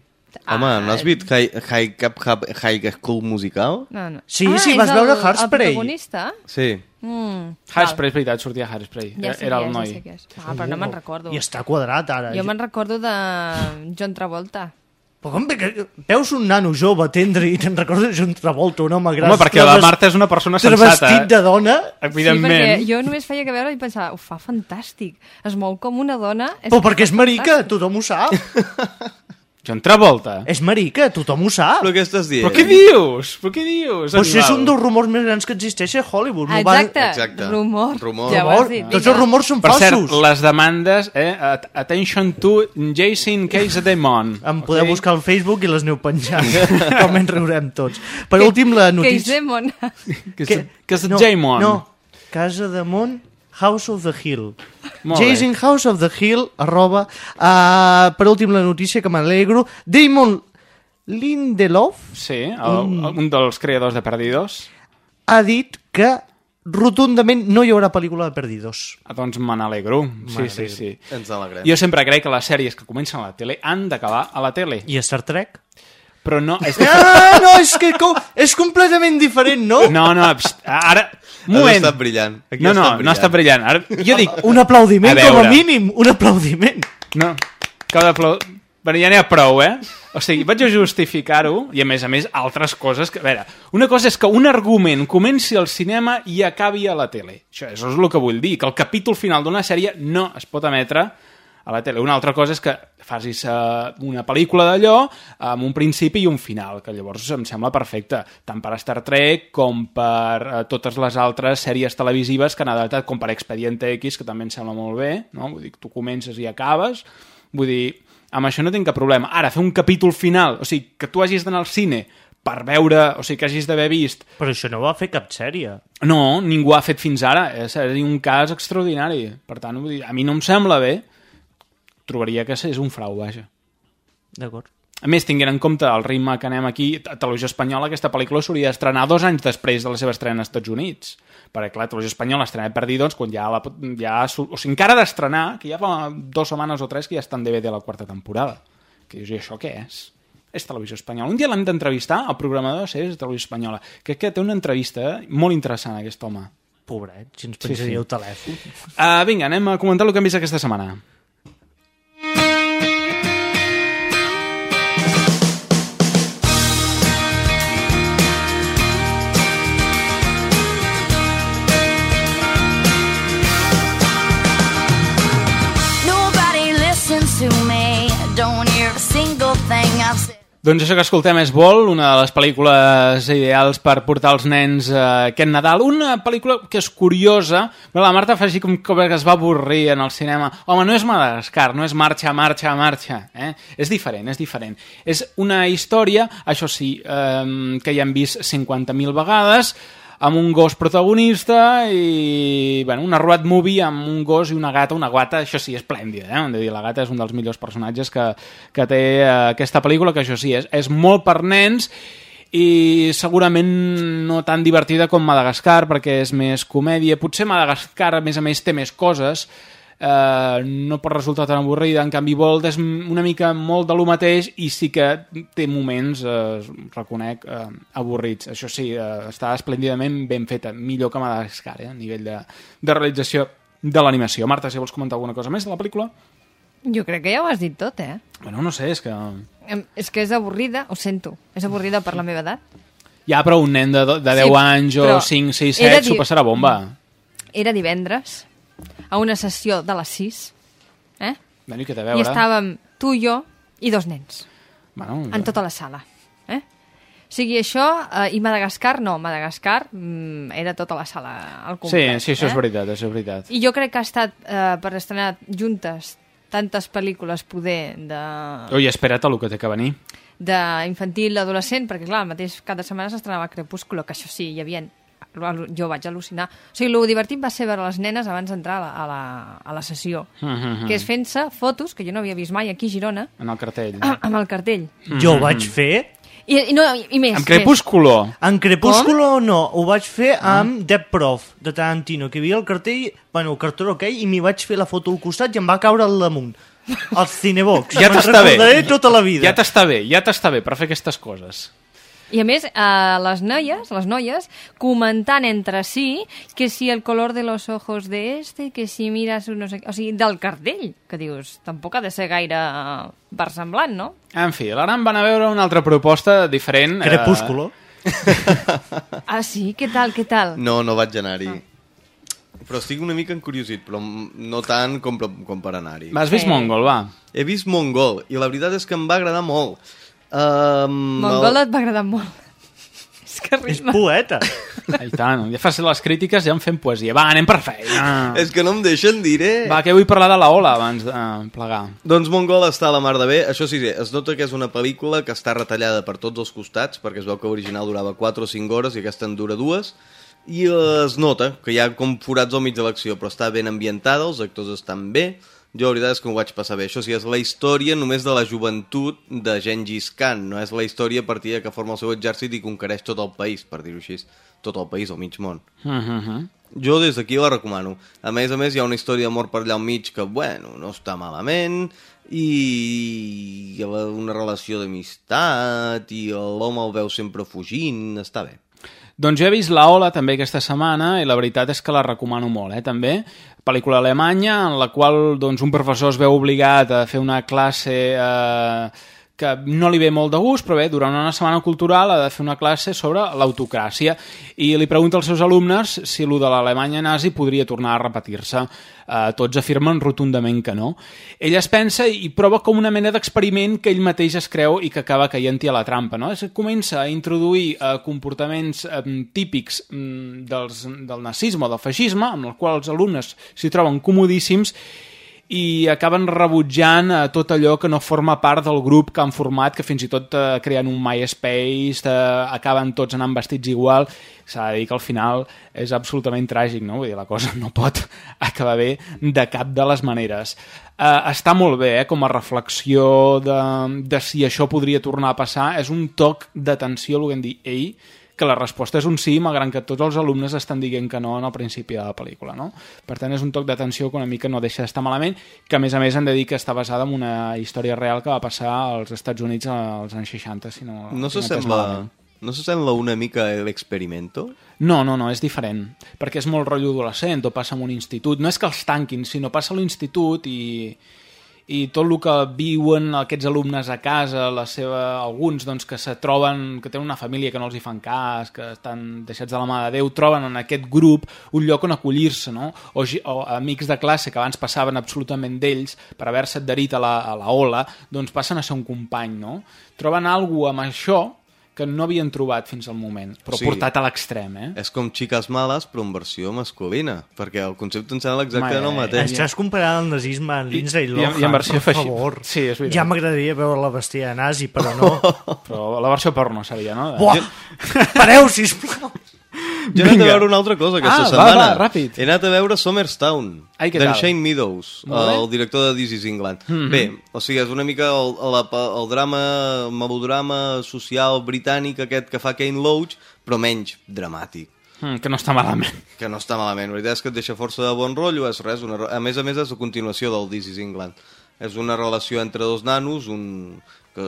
[SPEAKER 8] Home, no has vist High, high, Cap Hub, high School Musical?
[SPEAKER 6] No, no.
[SPEAKER 7] Sí,
[SPEAKER 6] ah,
[SPEAKER 7] sí,
[SPEAKER 6] és
[SPEAKER 7] vas
[SPEAKER 6] el,
[SPEAKER 7] veure
[SPEAKER 6] El
[SPEAKER 7] Hairspray.
[SPEAKER 6] protagonista?
[SPEAKER 8] Sí.
[SPEAKER 6] Mm,
[SPEAKER 5] Hairspray, és veritat, sortia Hairspray.
[SPEAKER 6] Ja sé
[SPEAKER 5] Era el
[SPEAKER 6] és,
[SPEAKER 5] noi.
[SPEAKER 6] ja sé és. Ah, però no me'n recordo.
[SPEAKER 7] I està quadrat ara.
[SPEAKER 6] Jo me'n recordo de John Travolta.
[SPEAKER 7] Però com que veus un nano jove, tendre, i te'n recordes d'un Travolta, un home gran...
[SPEAKER 5] Home, perquè la Marta és una persona sensata.
[SPEAKER 7] Travestit de dona...
[SPEAKER 5] Evidentment.
[SPEAKER 6] Sí, perquè jo només feia que veure i pensava, ho fa fantàstic. Es mou com una dona.
[SPEAKER 7] Però perquè és marica, tothom ho sap.
[SPEAKER 5] John Travolta.
[SPEAKER 7] És marica, tothom ho sap.
[SPEAKER 8] Però què estàs dient?
[SPEAKER 5] Però què dius? Però què dius?
[SPEAKER 7] Però això és un dels rumors més grans que existeix a Hollywood. No
[SPEAKER 6] Exacte,
[SPEAKER 8] Exacte.
[SPEAKER 6] rumor.
[SPEAKER 8] Rumor.
[SPEAKER 6] Ja ho has dit.
[SPEAKER 7] Tots els rumors són
[SPEAKER 5] Per cert,
[SPEAKER 7] falsos.
[SPEAKER 5] les demandes, eh? at- Attention to Jason Case Demon.
[SPEAKER 7] Em podeu
[SPEAKER 5] Ok?
[SPEAKER 7] buscar al Facebook i les aneu penjant. Com ens riurem tots. Per últim, la notícia...
[SPEAKER 6] Demon.
[SPEAKER 5] És,
[SPEAKER 7] Que-
[SPEAKER 5] que és
[SPEAKER 7] no, Casa de Mont, House of the Hill.
[SPEAKER 5] Molt bé.
[SPEAKER 7] Jason House of the Hill, arroba. Uh, per últim, la notícia que m'alegro. Damon Lindelof
[SPEAKER 5] Sí, el, un dels creadors de Perdidos.
[SPEAKER 7] ha dit que rotundament no hi haurà pel·lícula de Perdidos.
[SPEAKER 5] Ah, doncs me n'alegro. Sí, sí, sí.
[SPEAKER 8] Ens alegrem.
[SPEAKER 5] Jo sempre crec que les sèries que comencen a la tele han d'acabar a la tele.
[SPEAKER 7] I Star Trek?
[SPEAKER 5] Però no... És
[SPEAKER 7] Ah, no, és que com, és completament diferent, no?
[SPEAKER 5] No, no, pst, ara...
[SPEAKER 8] Has
[SPEAKER 5] moment.
[SPEAKER 8] estat brillant. Aquí
[SPEAKER 5] no, no,
[SPEAKER 8] estat
[SPEAKER 5] no està brillant. Ara, jo dic...
[SPEAKER 7] Un aplaudiment,
[SPEAKER 5] A
[SPEAKER 7] com a mínim. Un aplaudiment.
[SPEAKER 5] No, cada aplau... Però ja n'hi ha prou, eh? O sigui, vaig a justificar-ho, i a més a més altres coses que... A veure, una cosa és que un argument comenci al cinema i acabi a la tele. Això, això és el que vull dir, que el capítol final d'una sèrie no es pot emetre a la tele. Una altra cosa és que facis uh, una pel·lícula d'allò amb un principi i un final, que llavors em sembla perfecte, tant per Star Trek com per uh, totes les altres sèries televisives que han adaptat, com per Expediente X, que també em sembla molt bé, no? Vull dir, tu comences i acabes, vull dir, amb això no tinc cap problema. Ara, fer un capítol final, o sigui, que tu hagis d'anar al cine per veure, o sigui, que hagis d'haver vist...
[SPEAKER 7] Però això no va fer cap sèrie.
[SPEAKER 5] No, ningú ha fet fins ara, és un cas extraordinari. Per tant, vull dir, a mi no em sembla bé, trobaria que és un frau, vaja.
[SPEAKER 7] D'acord.
[SPEAKER 5] A més, tinguent en compte el ritme que anem aquí, a Televisió Espanyola, aquesta pel·lícula s'hauria d'estrenar dos anys després de la seva estrena als Estats Units. Perquè, clar, Televisió Espanyola estrena Perdidos quan ja, la, ja o sigui, encara d'estrenar, que ja fa dues setmanes o tres que ja està en DVD la quarta temporada. Que dius, i això què és? És Televisió Espanyola. Un dia l'hem d'entrevistar, el programador de sèries de Televisió Espanyola. Crec que té una entrevista molt interessant, aquest home.
[SPEAKER 7] Pobret, si ens
[SPEAKER 5] Sí,
[SPEAKER 7] pensaria
[SPEAKER 5] sí.
[SPEAKER 7] el telèfon.
[SPEAKER 5] Uh, vinga, anem a comentar el que hem vist aquesta setmana. Doncs això que escoltem és Vol, una de les pel·lícules ideals per portar els nens eh, aquest Nadal. Una pel·lícula que és curiosa, però la Marta fa així com que es va avorrir en el cinema. Home, no és Madagascar, no és marxa, marxa, marxa. Eh? És diferent, és diferent. És una història, això sí, eh, que ja hem vist 50.000 vegades, amb un gos protagonista i bueno, una road movie amb un gos i una gata, una gata, això sí, esplèndida, eh? Hem de dir, la gata és un dels millors personatges que, que té eh, aquesta pel·lícula, que això sí, és, és molt per nens i segurament no tan divertida com Madagascar perquè és més comèdia. Potser Madagascar, a més a més, té més coses, eh, no pot resultar tan avorrida, en canvi Bolt és una mica molt de lo mateix i sí que té moments, eh, reconec, eh, avorrits. Això sí, eh, està esplèndidament ben feta, millor que Madagascar, eh, a nivell de, de realització de l'animació. Marta, si vols comentar alguna cosa més de la pel·lícula?
[SPEAKER 6] Jo crec que ja ho has dit tot, eh?
[SPEAKER 5] Bueno, no sé, és que...
[SPEAKER 6] És que és avorrida, ho sento, és avorrida per la meva edat.
[SPEAKER 5] Ja, però un nen de, de 10
[SPEAKER 6] Sí,
[SPEAKER 5] anys o
[SPEAKER 6] però
[SPEAKER 5] 5, 6,
[SPEAKER 6] era
[SPEAKER 5] 7 s'ho passarà bomba.
[SPEAKER 6] Era divendres, a una sessió de les 6, eh?
[SPEAKER 5] Bueno, i què a
[SPEAKER 6] I
[SPEAKER 5] veure?
[SPEAKER 6] estàvem tu jo i dos nens,
[SPEAKER 5] Bueno,
[SPEAKER 6] en tota la sala. Eh? O sigui, això, eh, i Madagascar, no, Madagascar mm, era tota la sala al
[SPEAKER 5] Sí,
[SPEAKER 6] complet.
[SPEAKER 5] sí, això
[SPEAKER 6] eh?
[SPEAKER 5] és veritat, això és veritat.
[SPEAKER 6] I jo crec que ha estat eh, per estrenar juntes tantes pel·lícules poder de
[SPEAKER 5] Ui, espera't el que té que venir.
[SPEAKER 6] d'infantil, adolescent, perquè clar, el mateix cada setmana s'estrenava Crepúsculo, que això sí, hi havia... Jo vaig al·lucinar. O sigui, el divertit va ser veure les nenes abans d'entrar a, la, a, la, a la sessió,
[SPEAKER 5] Mhm.
[SPEAKER 6] que és fent-se fotos, que jo no havia vist mai aquí a Girona,
[SPEAKER 5] En el cartell.
[SPEAKER 6] amb el cartell.
[SPEAKER 7] Jo ho vaig fer...
[SPEAKER 6] I, i, no, i més.
[SPEAKER 5] Amb Crepúsculo.
[SPEAKER 7] En Crepúsculo no, ho vaig fer amb Dead Prof, de Tarantino, que hi havia el cartell, bueno, el cartó ok, i m'hi vaig fer la foto al costat i em va caure al damunt. Al Cinebox.
[SPEAKER 5] Ja t'està bé.
[SPEAKER 7] tota la vida.
[SPEAKER 5] Ja t'està bé, ja t'està bé per fer aquestes coses.
[SPEAKER 6] I a més, eh, les noies, les noies, comentant entre si que si el color de los ojos de este, que si miras un no sé... O sigui, del cartell, que dius, tampoc ha de ser gaire eh, versemblant, no?
[SPEAKER 5] En fi, l'Aran van a veure una altra proposta diferent. eh,
[SPEAKER 7] Crepúsculo.
[SPEAKER 6] Ah, sí? Què tal, què tal?
[SPEAKER 8] No, no vaig anar-hi. Però estic una mica encuriosit, però no tant com, com per anar-hi.
[SPEAKER 5] Has vist Mongol, va.
[SPEAKER 8] He vist Mongol, i la veritat és que em va agradar molt. Um,
[SPEAKER 6] Mongol et va agradar molt. és que
[SPEAKER 7] És poeta.
[SPEAKER 5] I tant, ja fas les crítiques ja em fem poesia. Va, anem per feina.
[SPEAKER 8] És que no em deixen dir, eh?
[SPEAKER 5] Va, que vull parlar de la Ola abans de plegar.
[SPEAKER 8] Doncs Mongol està a la mar de bé. Això sí, es nota que és una pel·lícula que està retallada per tots els costats, perquè es veu que l'original durava 4 o 5 hores i aquesta en dura dues. I es nota que hi ha com forats al mig de l'acció, però està ben ambientada, els actors estan bé. Jo la veritat és que m'ho vaig passar bé. Això sí, és la història només de la joventut de Gengis Khan. No és la història a partir de que forma el seu exèrcit i conquereix tot el país, per dir-ho així. Tot el país, el mig món.
[SPEAKER 5] Uh -huh.
[SPEAKER 8] Jo des d'aquí la recomano. A més a més, hi ha una història d'amor per allà al mig que, bueno, no està malament, i hi ha una relació d'amistat, i l'home el veu sempre fugint, està bé.
[SPEAKER 5] Doncs jo he vist La Ola també aquesta setmana i la veritat és que la recomano molt, eh, també. Pel·lícula alemanya en la qual doncs, un professor es veu obligat a fer una classe eh, que no li ve molt de gust, però bé, durant una setmana cultural ha de fer una classe sobre l'autocràcia i li pregunta als seus alumnes si lo de l'Alemanya nazi podria tornar a repetir-se. Eh, tots afirmen rotundament que no. Ell es pensa i prova com una mena d'experiment que ell mateix es creu i que acaba caient-hi a la trampa. No? Es comença a introduir eh, comportaments eh, típics mm, dels, del nazisme o del feixisme, amb els quals els alumnes s'hi troben comodíssims i acaben rebutjant eh, tot allò que no forma part del grup que han format, que fins i tot eh, creen un MySpace, eh, acaben tots anant vestits igual. S'ha de dir que al final és absolutament tràgic, no? Vull dir, la cosa no pot acabar bé de cap de les maneres. Eh, està molt bé, eh, com a reflexió de, de si això podria tornar a passar. És un toc d'atenció, el que hem dit, ei, que la resposta és un sí, malgrat que tots els alumnes estan dient que no en el principi de la pel·lícula. No? Per tant, és un toc d'atenció que una mica no deixa d'estar malament, que a més a més han de dir que està basada en una història real que va passar als Estats Units als anys 60, si no,
[SPEAKER 8] No s'assembla no s'assembla una mica l'experimento?
[SPEAKER 5] No, no, no, és diferent, perquè és molt rotllo adolescent, o passa en un institut. No és que els tanquin, sinó passa a l'institut i, i tot el que viuen aquests alumnes a casa, la seva, alguns doncs, que se troben, que tenen una família que no els hi fan cas, que estan deixats de la mà de Déu, troben en aquest grup un lloc on acollir-se, no? O, o amics de classe que abans passaven absolutament d'ells per haver-se adherit a la, a la ola, doncs passen a ser un company, no? Troben alguna amb això que no havien trobat fins al moment, però
[SPEAKER 8] Sí.
[SPEAKER 5] portat a l'extrem, eh?
[SPEAKER 8] És com xiques males, però en versió masculina, perquè el concepte em sembla exactament el
[SPEAKER 5] Mai,
[SPEAKER 8] mateix.
[SPEAKER 7] Estàs comparant el nazisme amb Lindsay
[SPEAKER 5] i-
[SPEAKER 7] Lohan,
[SPEAKER 5] i en versió
[SPEAKER 7] per
[SPEAKER 5] feixi-
[SPEAKER 7] favor.
[SPEAKER 5] Sí, és veritat.
[SPEAKER 7] Ja m'agradaria veure la bestia nazi, però no.
[SPEAKER 5] Però la versió porno seria, no?
[SPEAKER 7] Buah! Pareu, sisplau!
[SPEAKER 8] Jo he anat a veure una altra cosa aquesta
[SPEAKER 5] Ah, va,
[SPEAKER 8] setmana.
[SPEAKER 5] va, ràpid.
[SPEAKER 8] He anat a veure Somerstown, d'en? Shane Meadows, el director de This is England.
[SPEAKER 5] Mhm.
[SPEAKER 8] Bé, o sigui, és una mica el, el, el drama, melodrama social britànic aquest que fa Kane Loach, però menys dramàtic.
[SPEAKER 5] Mm, que no està malament.
[SPEAKER 8] Que no està malament. La veritat és que et deixa força de bon rotllo, és res. Una, a més a més, és la continuació del This is England. És una relació entre dos nanos, un que,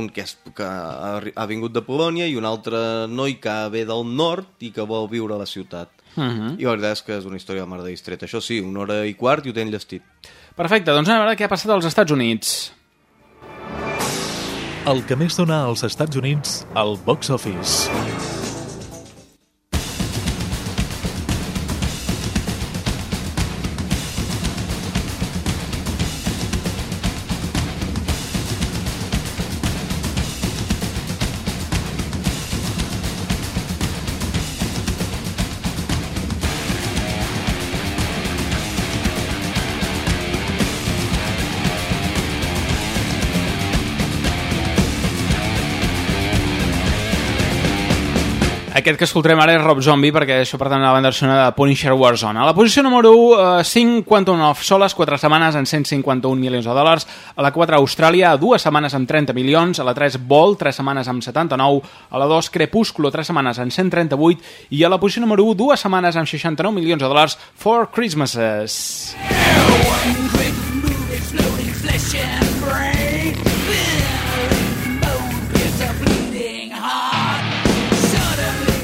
[SPEAKER 8] un que, és, que ha, ha vingut de Polònia i un altre noi que ve del nord i que vol viure a la ciutat.
[SPEAKER 5] Mhm.
[SPEAKER 8] I la veritat és que és una història de mar de distret. Això sí, una hora i quart i ho tenen llestit.
[SPEAKER 5] Perfecte, doncs anem a veure què ha passat als Estats Units.
[SPEAKER 9] El que més dona als Estats Units al box office.
[SPEAKER 5] Aquest que escoltarem ara és Rob Zombie, perquè això pertany a la banda sonora de Punisher Warzone. A la posició número 1, eh, 5 Quantum of Soles, 4 setmanes amb 151 milions de dòlars. A la 4, Austràlia, 2 setmanes amb 30 milions. A la 3, Vol, 3 setmanes amb 79. A la 2, Crepúsculo, 3 setmanes amb 138. I a la posició número 1, 2 setmanes amb 69 milions de dòlars, Four Christmases.
[SPEAKER 14] Exploding flesh and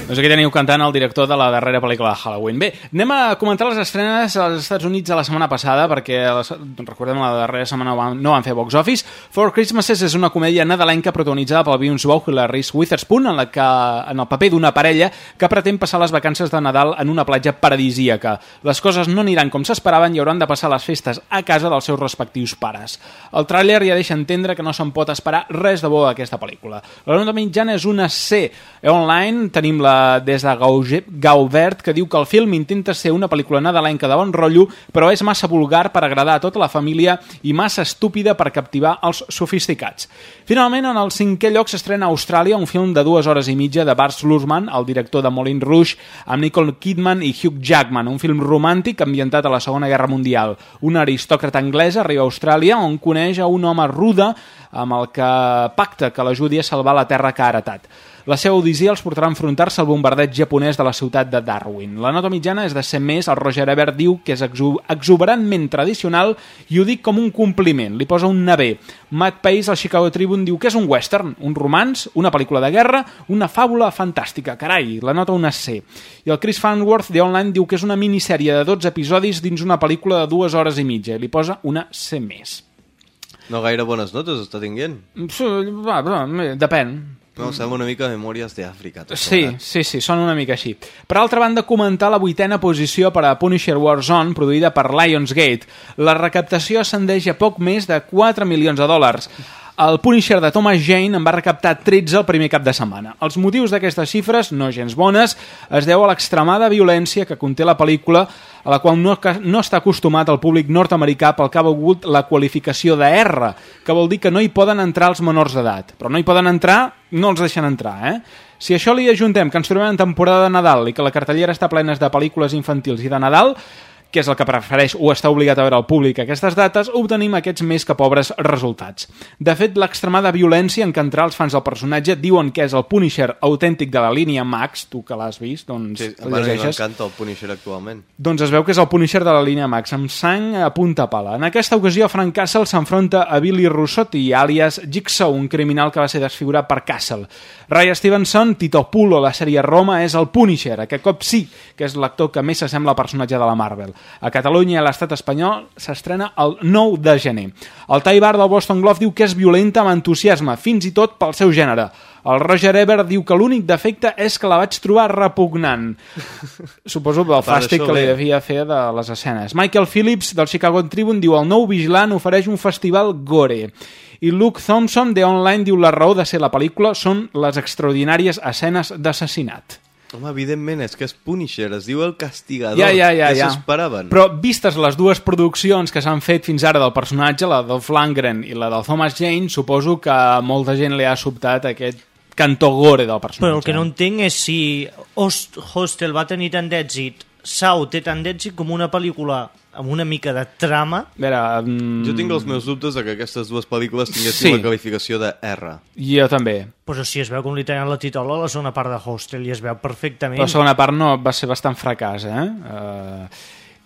[SPEAKER 5] Doncs aquí teniu cantant el director de la darrera pel·lícula de Halloween. Bé, anem a comentar les estrenes als Estats Units de la setmana passada, perquè les, recordem la darrera setmana no van, no van fer box office. Four Christmases és una comèdia nadalenca protagonitzada pel Vince Vaughn i la Reese Witherspoon en, la que, en el paper d'una parella que pretén passar les vacances de Nadal en una platja paradisíaca. Les coses no aniran com s'esperaven i hauran de passar les festes a casa dels seus respectius pares. El tràiler ja deixa entendre que no se'n pot esperar res de bo d'aquesta pel·lícula. La nota mitjana és una C. Online tenim la des de Gauge- Gaubert, que diu que el film intenta ser una pel·lícula nadalenca de bon rotllo, però és massa vulgar per agradar a tota la família i massa estúpida per captivar els sofisticats. Finalment, en el cinquè lloc s'estrena a Austràlia un film de dues hores i mitja de Bart Slussman, el director de Moulin Rouge, amb Nicole Kidman i Hugh Jackman, un film romàntic ambientat a la Segona Guerra Mundial. Una aristòcrata anglesa arriba a Austràlia on coneix a un home rude amb el que pacta que l'ajudi a salvar la terra que ha heretat. La seva odissia els portarà a enfrontar-se al bombardeig japonès de la ciutat de Darwin. La nota mitjana és de 100 més, el Roger Ebert diu que és exu exuberantment tradicional i ho dic com un compliment, li posa un navé. Matt Pace, al Chicago Tribune, diu que és un western, un romans, una pel·lícula de guerra, una fàbula fantàstica, carai, la nota una C. I el Chris Farnworth, de Online, diu que és una minissèrie de 12 episodis dins una pel·lícula de dues hores i mitja, li posa una C més.
[SPEAKER 8] No gaire bones notes està tinguent.
[SPEAKER 5] Sí, Va, va, depèn.
[SPEAKER 8] No, sembla una mica Memòries d'Àfrica.
[SPEAKER 5] Sí,
[SPEAKER 8] plegat.
[SPEAKER 5] sí, sí, són una mica així. Per altra banda, comentar la vuitena posició per a Punisher Warzone, produïda per Lionsgate. La recaptació ascendeix a poc més de 4 milions de dòlars. El Punisher de Thomas Jane en va recaptar 13 el primer cap de setmana. Els motius d'aquestes xifres, no gens bones, es deu a l'extremada violència que conté la pel·lícula, a la qual no, no està acostumat el públic nord-americà pel que ha volgut la qualificació de R, que vol dir que no hi poden entrar els menors d'edat. Però no hi poden entrar, no els deixen entrar, eh? Si això li ajuntem que ens trobem en temporada de Nadal i que la cartellera està plena de pel·lícules infantils i de Nadal, que és el que prefereix o està obligat a veure el públic aquestes dates, obtenim aquests més que pobres resultats. De fet, l'extremada violència en què entrar els fans del personatge diuen que és el Punisher autèntic de la línia Max, tu que l'has vist, doncs
[SPEAKER 8] Sí,
[SPEAKER 5] el llegeixes.
[SPEAKER 8] m'encanta el Punisher actualment.
[SPEAKER 5] Doncs es veu que és el Punisher de la línia Max, amb sang a punta pala. En aquesta ocasió, Frank Castle s'enfronta a Billy Russotti, àlies Jigsaw, un criminal que va ser desfigurat per Castle. Ray Stevenson, Tito Pulo, la sèrie Roma, és el Punisher. Aquest cop sí, que és l'actor que més s'assembla al personatge de la Marvel. A Catalunya i a l'estat espanyol s'estrena el 9 de gener. El Tai Bar del Boston Globe diu que és violenta amb entusiasme, fins i tot pel seu gènere. El Roger Ebert diu que l'únic defecte és que la vaig trobar repugnant. Suposo el
[SPEAKER 8] part
[SPEAKER 5] fàstic que li devia fer de les escenes. Michael Phillips, del Chicago Tribune, diu el nou vigilant ofereix un festival gore. I Luke Thompson, de Online, diu la raó de ser la pel·lícula són les extraordinàries escenes d'assassinat.
[SPEAKER 8] Home, evidentment, és que és Punisher, es diu el castigador.
[SPEAKER 5] Ja, ja, ja.
[SPEAKER 8] Què
[SPEAKER 5] ja.
[SPEAKER 8] s'esperaven?
[SPEAKER 5] Però vistes les dues produccions que s'han fet fins ara del personatge, la del Flangren i la del Thomas Jane, suposo que molta gent li ha sobtat aquest cantó gore del personatge.
[SPEAKER 7] Però el que no entenc és si Host Hostel va tenir tant d'èxit, Sau té tant d'èxit com una pel·lícula amb una mica de trama.
[SPEAKER 5] A veure, mm,
[SPEAKER 8] Jo tinc els meus dubtes de que aquestes dues pel·lícules tinguessin
[SPEAKER 5] Sí.
[SPEAKER 8] la qualificació de R.
[SPEAKER 5] Jo també.
[SPEAKER 7] Però si es veu com li tenen la titola a la segona part de Hostel i es veu perfectament.
[SPEAKER 5] La segona part no va ser bastant fracàs, eh? Uh,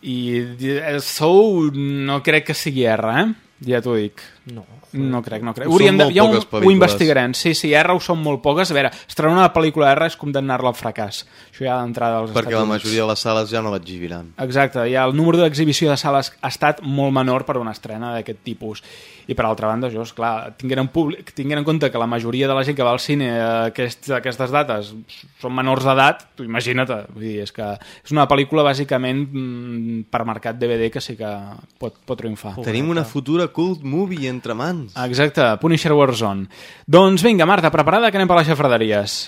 [SPEAKER 5] I el Sou no crec que sigui R, eh? Ja t'ho dic.
[SPEAKER 7] No.
[SPEAKER 5] No crec, no crec.
[SPEAKER 8] Ho
[SPEAKER 5] Hauríem de, ja ho, ho investigarem. Sí, sí, R ho són molt poques. A veure, estrenar una pel·lícula R és condemnar-la al fracàs. Això ja d'entrada als
[SPEAKER 8] Perquè
[SPEAKER 5] Estats
[SPEAKER 8] la majoria de les sales ja no l'exhibiran.
[SPEAKER 5] Exacte, ja el número d'exhibició de sales ha estat molt menor per una estrena d'aquest tipus. I per altra banda, jo, esclar, tinguent en, públic, tinguent en compte que la majoria de la gent que va al cine a aquest, a aquestes dates són menors d'edat, tu imagina't, vull dir, és que és una pel·lícula bàsicament mm, per mercat DVD que sí que pot, pot triomfar.
[SPEAKER 8] Tenim una futura cult movie entre mans.
[SPEAKER 5] Exacte, Punisher Warzone. Doncs vinga, Marta, preparada que anem per les xafraderies.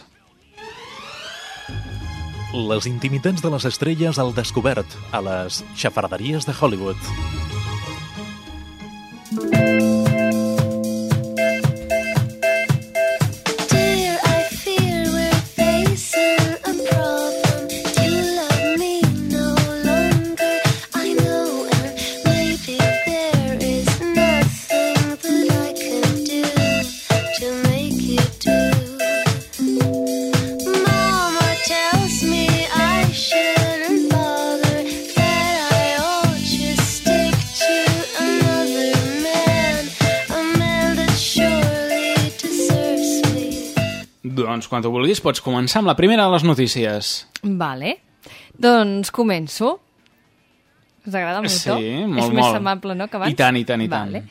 [SPEAKER 9] Les intimitats de les estrelles al descobert a les xafarderies de Hollywood.
[SPEAKER 15] Dear,
[SPEAKER 5] quan tu vulguis pots començar amb la primera de les notícies.
[SPEAKER 6] Vale. Doncs començo. Us agrada el meu
[SPEAKER 5] Sí,
[SPEAKER 6] to?
[SPEAKER 5] molt,
[SPEAKER 6] És més
[SPEAKER 5] molt.
[SPEAKER 6] amable, no, que abans?
[SPEAKER 5] I tant, i tant, i tant.
[SPEAKER 6] Vale.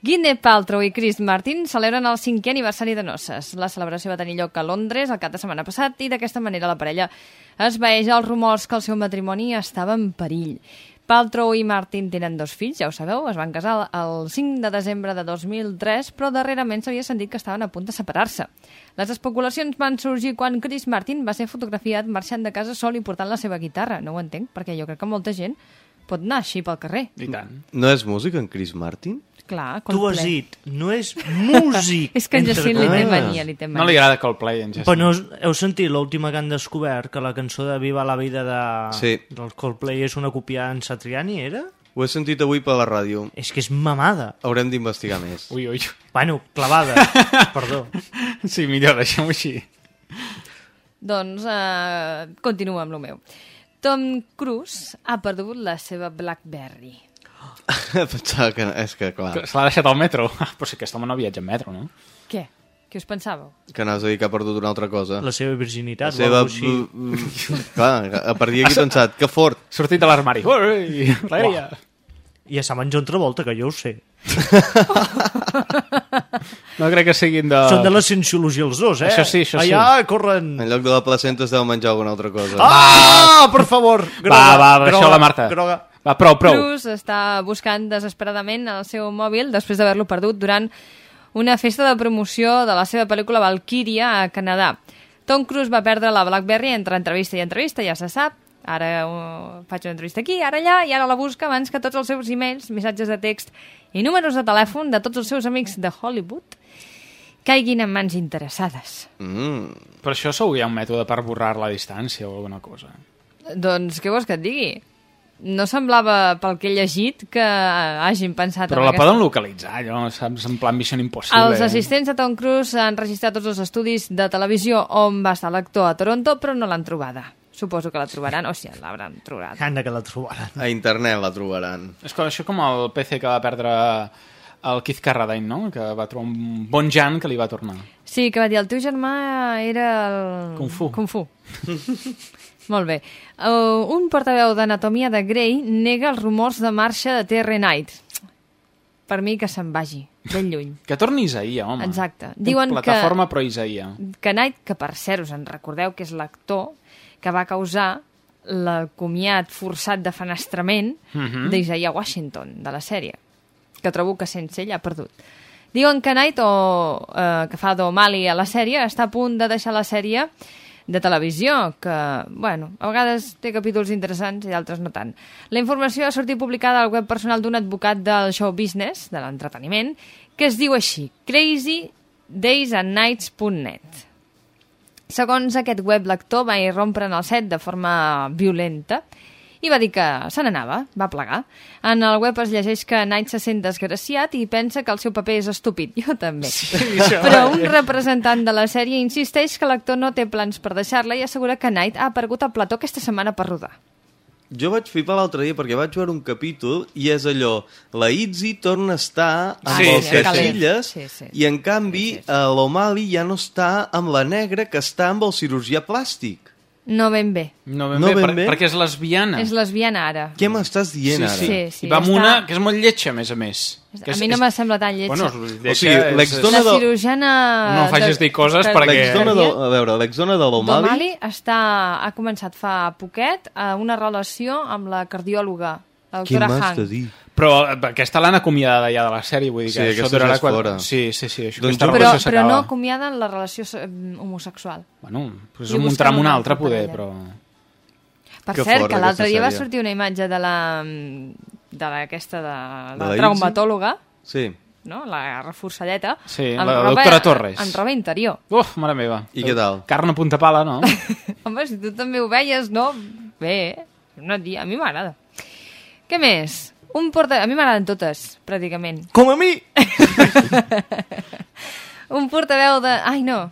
[SPEAKER 6] Gwyneth Paltrow i Chris Martin celebren el cinquè aniversari de noces. La celebració va tenir lloc a Londres el cap de setmana passat i d'aquesta manera la parella es veeix els rumors que el seu matrimoni estava en perill. Paltrow i Martin tenen dos fills, ja ho sabeu, es van casar el 5 de desembre de 2003, però darrerament s'havia sentit que estaven a punt de separar-se. Les especulacions van sorgir quan Chris Martin va ser fotografiat marxant de casa sol i portant la seva guitarra. No ho entenc, perquè jo crec que molta gent pot anar així pel carrer.
[SPEAKER 5] I tant.
[SPEAKER 8] No és músic en Chris Martin?
[SPEAKER 6] Clar,
[SPEAKER 7] Tu has
[SPEAKER 6] Coldplay.
[SPEAKER 7] dit, no és músic.
[SPEAKER 6] És que en Jacint li té
[SPEAKER 7] cometes.
[SPEAKER 6] mania, li té mania.
[SPEAKER 5] No li agrada Coldplay, en Jacint.
[SPEAKER 7] Però no, heu sentit l'última que han descobert, que la cançó de Viva la vida de,
[SPEAKER 8] Sí.
[SPEAKER 7] del Coldplay és una còpia en Satriani, era?
[SPEAKER 8] Ho he sentit avui per la ràdio.
[SPEAKER 7] És que és mamada.
[SPEAKER 8] Haurem d'investigar més.
[SPEAKER 5] Ui, ui.
[SPEAKER 7] Bueno, clavada, perdó.
[SPEAKER 5] Sí, millor, deixem-ho així.
[SPEAKER 6] Doncs uh, continuo amb el meu. Tom Cruise ha perdut la seva BlackBerry.
[SPEAKER 8] Pensava que... És que, clar,
[SPEAKER 5] Que Se l'ha deixat al metro. Ah, Però si aquest home no viatja en metro, no?
[SPEAKER 6] Què? Què us pensàveu?
[SPEAKER 8] que anaves a dir que ha perdut una altra cosa.
[SPEAKER 7] La seva virginitat,
[SPEAKER 8] La seva... Clar, a partir d'aquí he pensat, que fort.
[SPEAKER 5] Sortit de l'armari.
[SPEAKER 7] Així. I a Sant John Travolta, que jo ho sé.
[SPEAKER 5] No crec que siguin de...
[SPEAKER 7] Són de la cienciologia els dos, eh?
[SPEAKER 5] Això sí, això sí.
[SPEAKER 7] Allà, corren.
[SPEAKER 8] En lloc de la placenta es deu menjar alguna altra cosa.
[SPEAKER 7] Ah, per favor! Groga,
[SPEAKER 5] va, va,
[SPEAKER 7] groga,
[SPEAKER 5] deixa la Marta.
[SPEAKER 7] Groga.
[SPEAKER 5] Va, prou, prou.
[SPEAKER 6] Cruise està buscant desesperadament el seu mòbil després d'haver-lo perdut durant una festa de promoció de la seva pel·lícula Valkyria a Canadà. Tom Cruise va perdre la BlackBerry entre entrevista i entrevista, ja se sap. Ara uh, faig una entrevista aquí, ara allà, i ara la busca abans que tots els seus e-mails, missatges de text i números de telèfon de tots els seus amics de Hollywood caiguin en mans interessades.
[SPEAKER 8] Mm.
[SPEAKER 5] Per això segur hi ha un mètode per borrar la distància o alguna cosa.
[SPEAKER 6] Doncs què vols que et digui? No semblava, pel que he llegit, que hagin pensat
[SPEAKER 5] Però la
[SPEAKER 6] aquesta...
[SPEAKER 5] poden localitzar, allò, saps? En plan Mission Impossible.
[SPEAKER 6] Els assistents de Tom Cruise han registrat tots els estudis de televisió on va estar l'actor a Toronto, però no l'han trobada. Suposo que la trobaran, o sigui, l'hauran trobat.
[SPEAKER 7] Anda que la trobaran.
[SPEAKER 8] A internet la trobaran.
[SPEAKER 5] És com, això com el PC que va perdre el Keith Carradine, no? Que va trobar un bon Jan que li va tornar.
[SPEAKER 6] Sí, que va dir, el teu germà era el...
[SPEAKER 5] Kung Fu.
[SPEAKER 6] Kung Fu. Molt bé. Uh, un portaveu d'Anatomia de Grey nega els rumors de marxa de Terry Knight. Per mi que se'n vagi, ben lluny.
[SPEAKER 5] Que torni Isaia, home.
[SPEAKER 6] Exacte. Diuen que-
[SPEAKER 5] Plataforma pro Isaia.
[SPEAKER 6] que Knight, que per cert us en recordeu que és l'actor que va causar el comiat forçat de fenestrament
[SPEAKER 5] Mhm.
[SPEAKER 6] d'Isaiah Washington, de la sèrie, que trobo que sense ell ha perdut. Diuen que Knight, o, eh, que fa d'Omali a la sèrie, està a punt de deixar la sèrie de televisió, que, bueno, a vegades té capítols interessants i d'altres no tant. La informació ha sortit publicada al web personal d'un advocat del show business, de l'entreteniment, que es diu així, crazydaysandnights.net. Segons aquest web lector, va irrompre en el set de forma violenta i va dir que se n'anava, va plegar. En el web es llegeix que Knight se sent desgraciat i pensa que el seu paper és estúpid. Jo també. Sí, Però un representant de la sèrie insisteix que l'actor no té plans per deixar-la i assegura que Knight ha aparegut al plató aquesta setmana per rodar.
[SPEAKER 8] Jo vaig flipar l'altre dia perquè vaig veure un capítol i és allò, la Itzy torna a estar amb
[SPEAKER 5] Sí,
[SPEAKER 8] els
[SPEAKER 5] sí, sí.
[SPEAKER 8] Casillas
[SPEAKER 6] Sí, sí.
[SPEAKER 8] i en canvi sí, sí. l'Omali ja no està amb la negra que està amb el cirurgià plàstic.
[SPEAKER 6] No ben bé.
[SPEAKER 5] No ben
[SPEAKER 8] No
[SPEAKER 5] bé,
[SPEAKER 8] ben
[SPEAKER 5] per,
[SPEAKER 8] bé?
[SPEAKER 5] perquè és lesbiana.
[SPEAKER 6] És lesbiana ara.
[SPEAKER 8] Què m'estàs dient ara?
[SPEAKER 5] sí,
[SPEAKER 6] Sí, sí,
[SPEAKER 5] I va amb
[SPEAKER 6] està-
[SPEAKER 5] una que és molt lletja, a més a més. Que
[SPEAKER 6] A
[SPEAKER 5] és-
[SPEAKER 6] mi no
[SPEAKER 5] és-
[SPEAKER 6] me sembla tan lletja.
[SPEAKER 5] Bueno,
[SPEAKER 8] O sigui,
[SPEAKER 5] és-
[SPEAKER 8] l'exdona
[SPEAKER 6] La
[SPEAKER 8] de...
[SPEAKER 6] cirurgiana...
[SPEAKER 5] No em facis dir coses
[SPEAKER 6] que-
[SPEAKER 5] perquè-
[SPEAKER 8] L'exdona de... A veure, l'exdona de l'Omali...
[SPEAKER 6] Domali està, ha començat fa poquet a una relació amb la cardiòloga, la
[SPEAKER 8] Què
[SPEAKER 6] doctora
[SPEAKER 8] m'has
[SPEAKER 6] Hang.
[SPEAKER 8] de dir?
[SPEAKER 5] Però eh, aquesta l'han acomiadada ja de la sèrie, vull dir
[SPEAKER 8] Sí,
[SPEAKER 5] que això
[SPEAKER 8] aquesta
[SPEAKER 5] durarà... Quan...
[SPEAKER 8] fora.
[SPEAKER 5] Sí, sí, sí. Això,
[SPEAKER 8] Doncs
[SPEAKER 6] Però, però no acomiaden la relació eh, homosexual.
[SPEAKER 5] Bueno, pues
[SPEAKER 6] I
[SPEAKER 5] un tram un altre,
[SPEAKER 6] altra
[SPEAKER 5] poder, però...
[SPEAKER 6] Per
[SPEAKER 8] Que
[SPEAKER 6] cert,
[SPEAKER 8] fort,
[SPEAKER 6] que l'altre dia va sortir una imatge de la de la, aquesta de, de,
[SPEAKER 8] De la
[SPEAKER 6] la traumatòloga,
[SPEAKER 8] Sí.
[SPEAKER 6] no? la reforçadeta,
[SPEAKER 5] Sí,
[SPEAKER 6] amb
[SPEAKER 5] la
[SPEAKER 6] roba-
[SPEAKER 5] doctora Torres.
[SPEAKER 6] En roba interior.
[SPEAKER 5] Uf, mare meva.
[SPEAKER 8] I què tal?
[SPEAKER 5] Carn a punta pala, no?
[SPEAKER 6] Home, si tu també ho veies, no? Bé, eh? no, a mi m'agrada. Què més? Un porta... A mi m'agraden totes, pràcticament.
[SPEAKER 7] Com a mi!
[SPEAKER 6] Un portaveu de... Ai, no.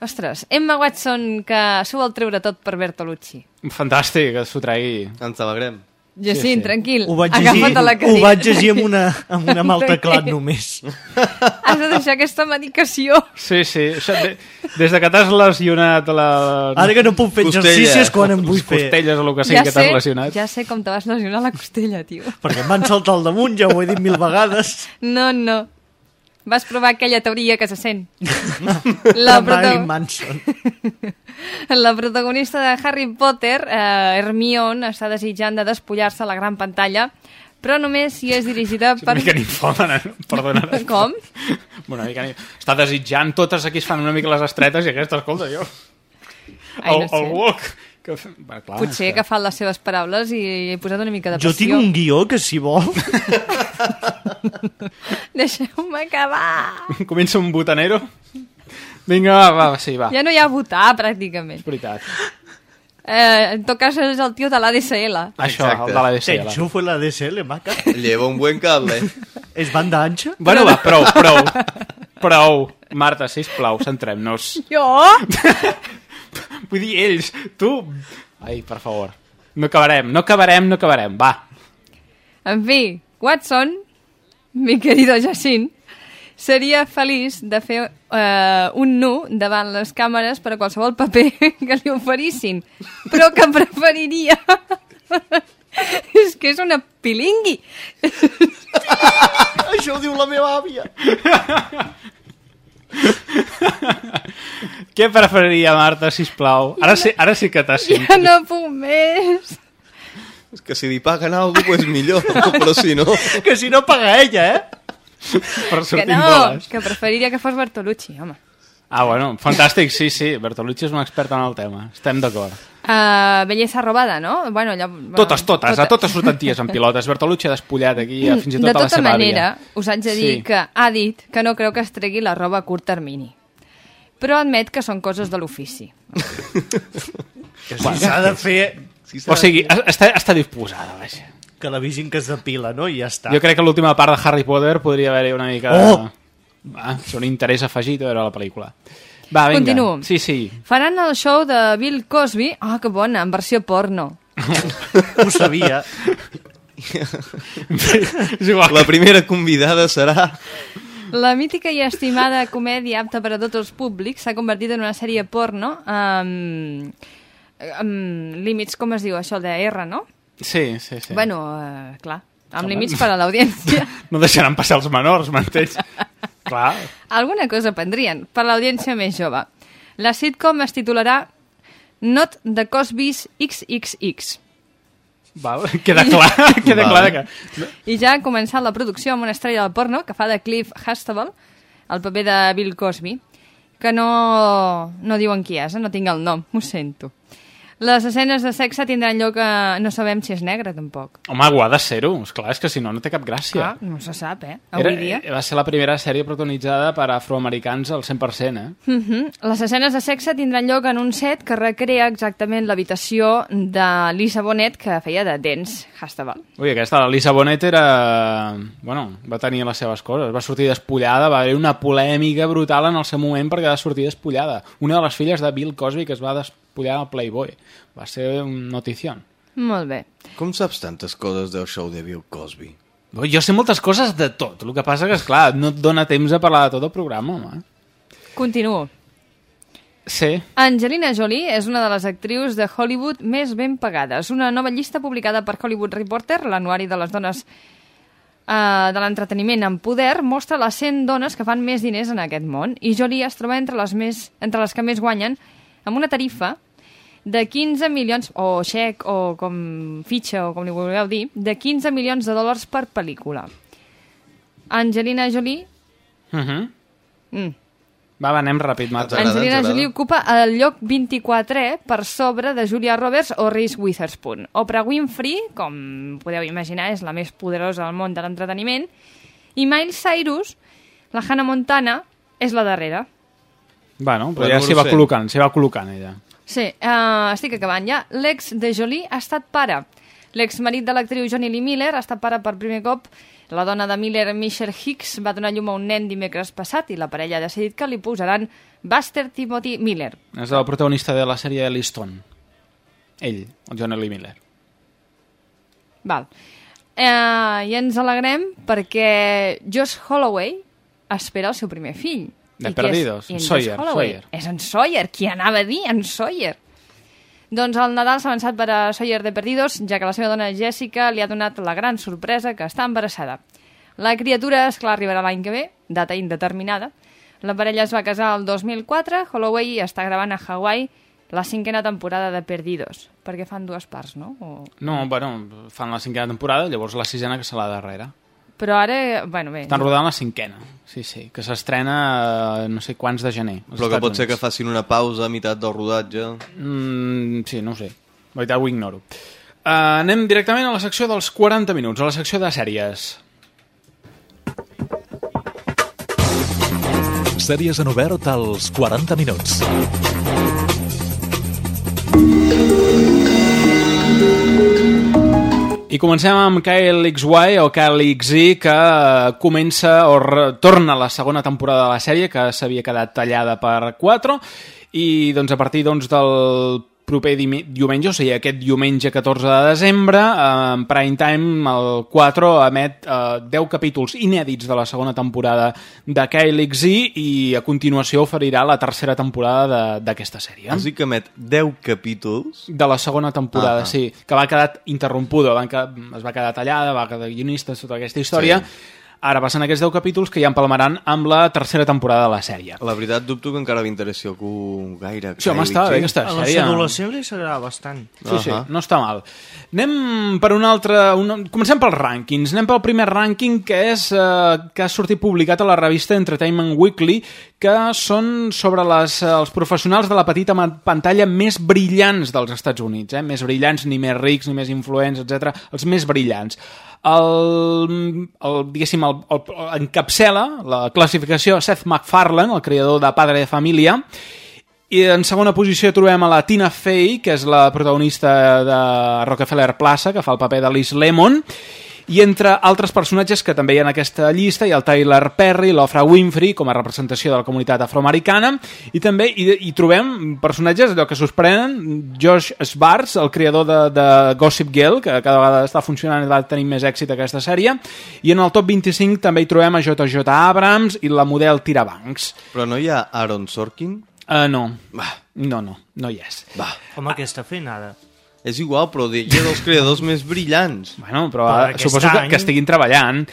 [SPEAKER 6] Ostres, Emma Watson, que s'ho vol treure tot per Bertolucci.
[SPEAKER 5] Fantàstic, que s'ho tregui.
[SPEAKER 8] Ens alegrem.
[SPEAKER 6] Jacint,
[SPEAKER 5] sí.
[SPEAKER 6] tranquil.
[SPEAKER 7] Ho vaig llegir,
[SPEAKER 6] Agafa't a la
[SPEAKER 7] ho vaig llegir amb, una, amb una mal teclat només.
[SPEAKER 6] Has de deixar aquesta medicació.
[SPEAKER 5] Sí, sí. Això, de, des de que t'has lesionat la...
[SPEAKER 7] Ara que no puc fer
[SPEAKER 8] Costella.
[SPEAKER 7] exercicis quan em vull fer.
[SPEAKER 5] costelles o el que sigui que t'has lesionat.
[SPEAKER 6] ja sé com te vas lesionar la costella, tio.
[SPEAKER 7] Perquè em van saltar al damunt, ja ho he dit mil vegades.
[SPEAKER 6] No, no. Vas provar aquella teoria que se sent. La,
[SPEAKER 7] De Marilyn. Manson.
[SPEAKER 6] la protagonista de Harry Potter, eh, Hermione, està desitjant de despullar-se a la gran pantalla, però només si és dirigida per...
[SPEAKER 5] una mica ninfòmana, perdona.
[SPEAKER 6] Com?
[SPEAKER 5] Una mica ni... Està desitjant, totes aquí es fan una mica les estretes i aquesta, escolta, jo...
[SPEAKER 6] Ai,
[SPEAKER 5] el,
[SPEAKER 6] no sé.
[SPEAKER 5] el walk... Que... Va, clar,
[SPEAKER 6] Potser que fan les seves paraules i he posat una mica de
[SPEAKER 7] Jo
[SPEAKER 6] passió.
[SPEAKER 7] tinc un guió que, si vol...
[SPEAKER 6] Deixeu-me acabar!
[SPEAKER 5] Comença un botanero. Vinga, va, va, sí, va.
[SPEAKER 6] Ja no hi ha votar, pràcticament.
[SPEAKER 5] És veritat.
[SPEAKER 6] Eh, en tot cas, és el tio de l'ADSL.
[SPEAKER 5] Això,
[SPEAKER 8] Exacte.
[SPEAKER 5] el de la
[SPEAKER 7] Te
[SPEAKER 5] DSL.
[SPEAKER 7] enxufo la DSL, maca.
[SPEAKER 8] Lleva un buen cable.
[SPEAKER 7] És banda ancha?
[SPEAKER 5] Bueno, va, prou, prou. Prou. Marta, sisplau, centrem-nos.
[SPEAKER 6] Jo?
[SPEAKER 5] Vull dir, ells, tu... Ai, per favor. No acabarem, no acabarem, no acabarem. Va.
[SPEAKER 6] En fi, Watson, mi querido Jacint, seria feliç de fer eh, un nu davant les càmeres per a qualsevol paper que li oferissin, però que preferiria... és que és una pilingui.
[SPEAKER 7] Això ho diu la meva àvia.
[SPEAKER 5] Què preferiria, Marta, sisplau? Ara sí, ara sí que t'has
[SPEAKER 6] Ja no puc més.
[SPEAKER 8] És que si li paguen alguna cosa, pues millor. Però si no...
[SPEAKER 7] Que si no paga ella, eh?
[SPEAKER 5] per
[SPEAKER 6] Que
[SPEAKER 5] sortir
[SPEAKER 6] no,
[SPEAKER 5] dòlars.
[SPEAKER 6] que preferiria que fos Bertolucci, home.
[SPEAKER 5] Ah, bueno, fantàstic, sí, sí. Bertolucci és un expert en el tema. Estem d'acord.
[SPEAKER 6] Uh, bellesa robada, no? Bueno, allò, bueno,
[SPEAKER 5] Totes, totes, a totes surten ties en pilotes. Bertolucci ha despullat aquí, a fins i tot
[SPEAKER 6] de
[SPEAKER 5] a la
[SPEAKER 6] tota
[SPEAKER 5] seva
[SPEAKER 6] manera,
[SPEAKER 5] àvia.
[SPEAKER 6] us haig de dir
[SPEAKER 5] Sí.
[SPEAKER 6] que ha dit que no creu que es tregui la roba a curt termini. Però admet que són coses de l'ofici.
[SPEAKER 7] Que si s'ha de fer... Si
[SPEAKER 5] O sigui,
[SPEAKER 7] de
[SPEAKER 5] està, està disposada, vaja.
[SPEAKER 7] Que la vegin que es depila, no? I ja està.
[SPEAKER 5] Jo crec que l'última part de Harry Potter podria haver-hi una mica...
[SPEAKER 7] Oh!
[SPEAKER 5] Va, és un interès afegit a veure la pel·lícula. Va, vinga.
[SPEAKER 6] Continuo.
[SPEAKER 5] Sí, sí.
[SPEAKER 6] Faran el show de Bill Cosby, ah, que bona, en versió porno.
[SPEAKER 7] Ho sabia.
[SPEAKER 5] És igual.
[SPEAKER 8] La primera convidada serà...
[SPEAKER 6] La mítica i estimada comèdia apta per a tots els públics s'ha convertit en una sèrie porno amb, amb límits, com es diu això, de R, no?
[SPEAKER 5] Sí, sí, sí.
[SPEAKER 6] Bueno, eh, clar, amb límits per a l'audiència.
[SPEAKER 5] No deixaran passar els menors, m'entens? Clar.
[SPEAKER 6] Alguna cosa prendrien per a l'audiència més jove. La sitcom es titularà Not the Cosby's XXX.
[SPEAKER 5] Val, queda clar, queda clar que...
[SPEAKER 6] I ja ha començat la producció amb una estrella del porno que fa de Cliff Hastable, el paper de Bill Cosby, que no, no diuen qui és, eh? no tinc el nom, ho sento. Les escenes de sexe tindran lloc a... No sabem si és negre, tampoc.
[SPEAKER 5] Home, ho ha de ser-ho. Esclar, és que si no, no té cap gràcia.
[SPEAKER 6] Ah, no se sap, eh? Avui
[SPEAKER 5] Era,
[SPEAKER 6] dia.
[SPEAKER 5] eh, va ser la primera sèrie protagonitzada per afroamericans al 100%, eh?
[SPEAKER 6] Uh -huh. Les escenes de sexe tindran lloc en un set que recrea exactament l'habitació de Lisa Bonet que feia de Dance Hastaval.
[SPEAKER 5] Ui, aquesta, la Lisa Bonet era... Bueno, va tenir les seves coses. Va sortir despullada, va haver una polèmica brutal en el seu moment perquè va sortir despullada. Una de les filles de Bill Cosby que es va despullar al Playboy. Va ser un notición.
[SPEAKER 6] Molt bé.
[SPEAKER 8] Com saps tantes coses del show de Bill Cosby?
[SPEAKER 5] Jo sé moltes coses de tot. El que passa que, és clar, no et dona temps a parlar de tot el programa, home.
[SPEAKER 6] Continuo.
[SPEAKER 5] Sí.
[SPEAKER 6] Angelina Jolie és una de les actrius de Hollywood més ben pagades. Una nova llista publicada per Hollywood Reporter, l'anuari de les dones eh, de l'entreteniment en poder, mostra les 100 dones que fan més diners en aquest món i Jolie es troba entre les, més, entre les que més guanyen amb una tarifa de 15 milions, o xec, o com fitxa, o com li vulgueu dir, de 15 milions de dòlars per pel·lícula. Angelina Jolie...
[SPEAKER 5] Uh -huh.
[SPEAKER 6] Mm,
[SPEAKER 5] Va, va, anem ràpid, Marta.
[SPEAKER 6] Angelina Jolie ocupa el lloc 24è per sobre de Julia Roberts o Reese Witherspoon. Oprah Winfrey, com podeu imaginar, és la més poderosa del món de l'entreteniment, i Miley Cyrus, la Hannah Montana, és la darrera.
[SPEAKER 5] Bueno, però
[SPEAKER 8] La
[SPEAKER 5] ja s'hi va
[SPEAKER 8] 100.
[SPEAKER 5] col·locant, s'hi va col·locant ella.
[SPEAKER 6] Sí, uh, estic acabant ja. L'ex de Jolie ha estat pare. L'exmarit de l'actriu Johnny Lee Miller ha estat pare per primer cop. La dona de Miller, Michelle Hicks, va donar llum a un nen dimecres passat i la parella ha decidit que li posaran Buster Timothy Miller.
[SPEAKER 5] És el protagonista de la sèrie Liston. Ell, el John Lee Miller.
[SPEAKER 6] Val. Eh, I ens alegrem perquè Josh Holloway espera el seu primer fill.
[SPEAKER 5] De
[SPEAKER 6] I?
[SPEAKER 5] Perdidos,
[SPEAKER 6] en
[SPEAKER 5] Sawyer. Sawyer.
[SPEAKER 6] És en Sawyer, qui anava a dir? En Sawyer. Doncs el Nadal s'ha avançat per a Sawyer de Perdidos, ja que la seva dona Jessica li ha donat la gran sorpresa que està embarassada. La criatura, és clar, arribarà l'any que ve, data indeterminada. La parella es va casar el 2004, Holloway està gravant a Hawaii la cinquena temporada de Perdidos, perquè fan dues parts, no? O...
[SPEAKER 5] No, bueno, fan la cinquena temporada, llavors la sisena que se la darrere.
[SPEAKER 6] Però ara, bueno, bé...
[SPEAKER 5] Estan rodant la cinquena, sí, sí, que s'estrena eh, no sé quants de gener.
[SPEAKER 8] Però que pot ser que facin una pausa a meitat del rodatge.
[SPEAKER 5] Mm, sí, no ho sé. La veritat ho ignoro. Uh, anem directament a la secció dels 40 minuts, a la secció de sèries.
[SPEAKER 9] Sèries en obert als 40 minuts.
[SPEAKER 5] I comencem amb Kyle XY o Kyle XY que eh, comença o torna la segona temporada de la sèrie que s'havia quedat tallada per 4 i doncs a partir doncs, del proper diumenge, o sigui aquest diumenge 14 de desembre eh, en prime time el 4 emet eh, 10 capítols inèdits de la segona temporada de Kyle XY i a continuació oferirà la tercera temporada de- d'aquesta sèrie
[SPEAKER 8] Has dit que emet 10 capítols?
[SPEAKER 5] de la segona temporada,
[SPEAKER 8] Ah.
[SPEAKER 5] sí, que va quedar interrompuda, va quedar, es va quedar tallada, va quedar guionista, tota aquesta història.
[SPEAKER 8] Sí.
[SPEAKER 5] Ara passen aquests 10 capítols que ja empalmaran amb la tercera temporada de la sèrie.
[SPEAKER 8] La veritat, dubto que encara m'interessi algú gaire.
[SPEAKER 5] Sí, home, estava bé aquesta
[SPEAKER 7] A la
[SPEAKER 5] sèrie.
[SPEAKER 7] adolescent li s'agrada bastant.
[SPEAKER 5] Sí, sí, no està mal. Anem per un altre... Un... Comencem pels rànquings. Anem pel primer rànquing que és eh, que ha sortit publicat a la revista Entertainment Weekly que són sobre les, eh, els professionals de la petita pantalla més brillants dels Estats Units. Eh? Més brillants, ni més rics, ni més influents, etc. Els més brillants. El, el, diguéssim, el, el, el encapçala la classificació Seth MacFarlane, el creador de Padre de Família, i en segona posició trobem a la Tina Fey, que és la protagonista de Rockefeller Plaza, que fa el paper de Liz Lemon, i entre altres personatges que també hi ha en aquesta llista hi ha el Tyler Perry, l'Ofra Winfrey com a representació de la comunitat afroamericana i també hi, hi trobem personatges allò que sorprenen, Josh Sbarts el creador de, de Gossip Girl que cada vegada està funcionant i va tenir més èxit aquesta sèrie i en el top 25 també hi trobem a JJ Abrams i la model Tyra Banks
[SPEAKER 8] Però no hi ha Aaron Sorkin?
[SPEAKER 5] Uh, no. No, no, no hi és.
[SPEAKER 8] Va.
[SPEAKER 7] Home, què està fent ara?
[SPEAKER 8] És igual, però deia dels creadors més brillants.
[SPEAKER 5] Bueno, però
[SPEAKER 7] Per aquest
[SPEAKER 5] suposo que,
[SPEAKER 7] any-
[SPEAKER 5] que estiguin treballant.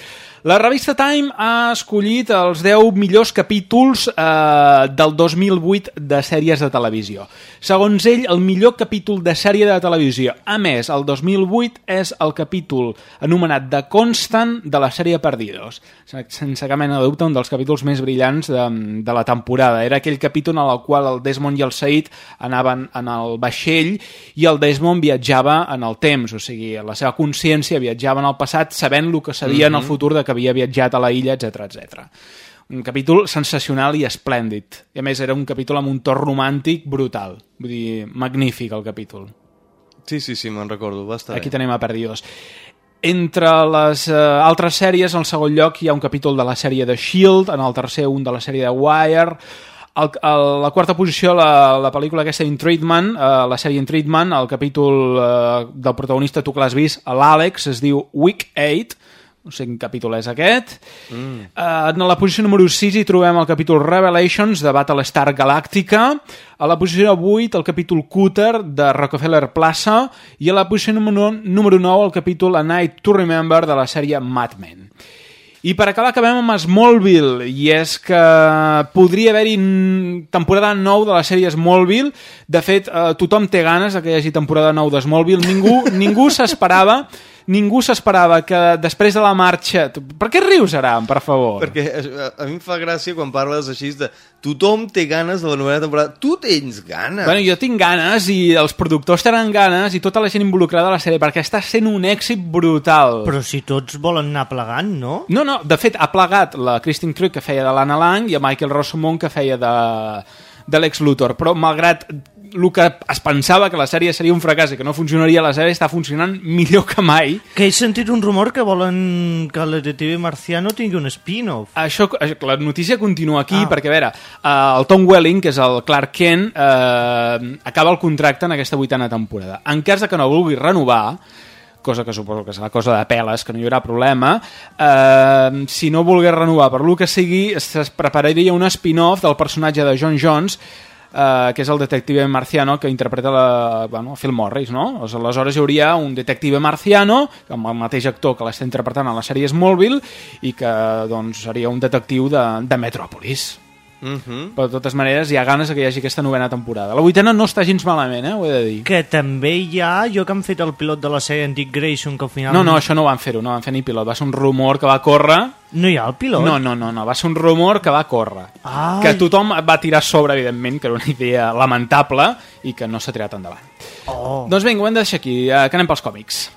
[SPEAKER 5] La revista Time ha escollit els 10 millors capítols eh, del 2008 de sèries de televisió. Segons ell, el millor capítol de sèrie de televisió, a més, el 2008 és el capítol anomenat The Constant de la sèrie Perdidos. Sense cap mena de dubte, un dels capítols més brillants de, de la temporada. Era aquell capítol en el qual el Desmond i el Said anaven en el vaixell i el Desmond viatjava en el temps, o sigui, la seva consciència viatjava en el passat sabent el que seria mm -hmm. en el futur de que havia viatjat a la illa, etc etc. Un capítol sensacional i esplèndid. I a més era un capítol amb un to romàntic brutal. Vull dir, magnífic el capítol.
[SPEAKER 8] Sí, sí, sí, me'n recordo, va estar
[SPEAKER 5] Aquí
[SPEAKER 8] bé.
[SPEAKER 5] tenim a Perdidos. Entre les eh, altres sèries, en segon lloc hi ha un capítol de la sèrie de S.H.I.E.L.D., en el tercer un de la sèrie de Wire, el, el, la quarta posició, la, la pel·lícula aquesta In Treatment, eh, la sèrie In Treatment, el capítol eh, del protagonista, tu que l'has vist, l'Àlex, es diu Week 8, no sé quin capítol és aquest. Mm. Uh, en la posició número 6 hi trobem el capítol Revelations de Battlestar Galactica, a la posició 8 el capítol Cooter de Rockefeller Plaza i a la posició número, número 9 el capítol A Night to Remember de la sèrie Mad Men. I per acabar acabem amb Smallville, i és que podria haver-hi temporada 9 de la sèrie Smallville. De fet, eh, tothom té ganes que hi hagi temporada 9 de Smallville. Ningú, ningú s'esperava ningú s'esperava que després de la marxa... Per què rius, Aram, per favor?
[SPEAKER 8] Perquè a, a mi em fa gràcia quan parles així de tothom té ganes de la novena temporada. Tu tens ganes.
[SPEAKER 5] Bueno, jo tinc ganes i els productors tenen ganes i tota la gent involucrada a la sèrie perquè està sent un èxit brutal.
[SPEAKER 7] Però si tots volen anar plegant, no?
[SPEAKER 5] No, no, de fet ha plegat la Christine Krug que feia de l'Anna Lang i a Michael Rossomont que feia de, de Lex Luthor, però malgrat el que es pensava que la sèrie seria un fracàs i que no funcionaria, la sèrie està funcionant millor que mai.
[SPEAKER 7] Que he sentit un rumor que volen que el detective marciano tingui un spin-off.
[SPEAKER 5] Això, la notícia continua aquí
[SPEAKER 7] Ah.
[SPEAKER 5] perquè, a veure, eh, el Tom Welling, que és el Clark Kent, eh, acaba el contracte en aquesta vuitena temporada. En cas de que no vulgui renovar, cosa que suposo que serà cosa de peles, que no hi haurà problema, eh, si no volgués renovar per lo que sigui, es prepararia un spin-off del personatge de John Jones, eh, que és el detective marciano que interpreta la, bueno, Phil Morris, no? Doncs Aleshores hi hauria un detective marciano, amb el mateix actor que l'està interpretant a la sèrie Smallville, i que doncs, seria un detectiu de, de Metropolis.
[SPEAKER 8] Mm -hmm.
[SPEAKER 5] Però de totes maneres hi ha ganes de que hi hagi aquesta novena temporada. La vuitena no està gens malament, eh? ho he de dir.
[SPEAKER 7] Que també hi ha, jo que han fet el pilot de la sèrie Antic Grayson, que al final...
[SPEAKER 5] No, no, això no van fer-ho, no van fer ni pilot. Va ser un rumor que va córrer...
[SPEAKER 7] No hi ha el pilot?
[SPEAKER 5] No, no, no, no. va ser un rumor que va córrer.
[SPEAKER 7] Ai.
[SPEAKER 5] Que tothom va tirar sobre, evidentment, que era una idea lamentable i que no s'ha tirat endavant.
[SPEAKER 7] Oh.
[SPEAKER 5] Doncs vinga, ho hem de deixar aquí, eh, que anem pels còmics.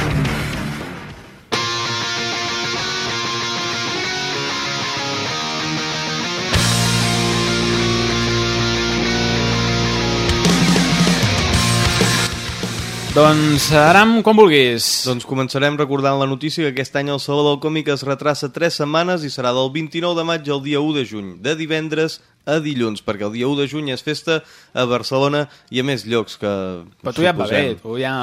[SPEAKER 5] Doncs, Aram, com vulguis.
[SPEAKER 8] Doncs començarem recordant la notícia que aquest any el Saló del Còmic es retrassa 3 setmanes i serà del 29 de maig al dia 1 de juny, de divendres a dilluns, perquè el dia 1 de juny és festa a Barcelona i a més llocs que...
[SPEAKER 5] Però tu ja et va bé, tu ja...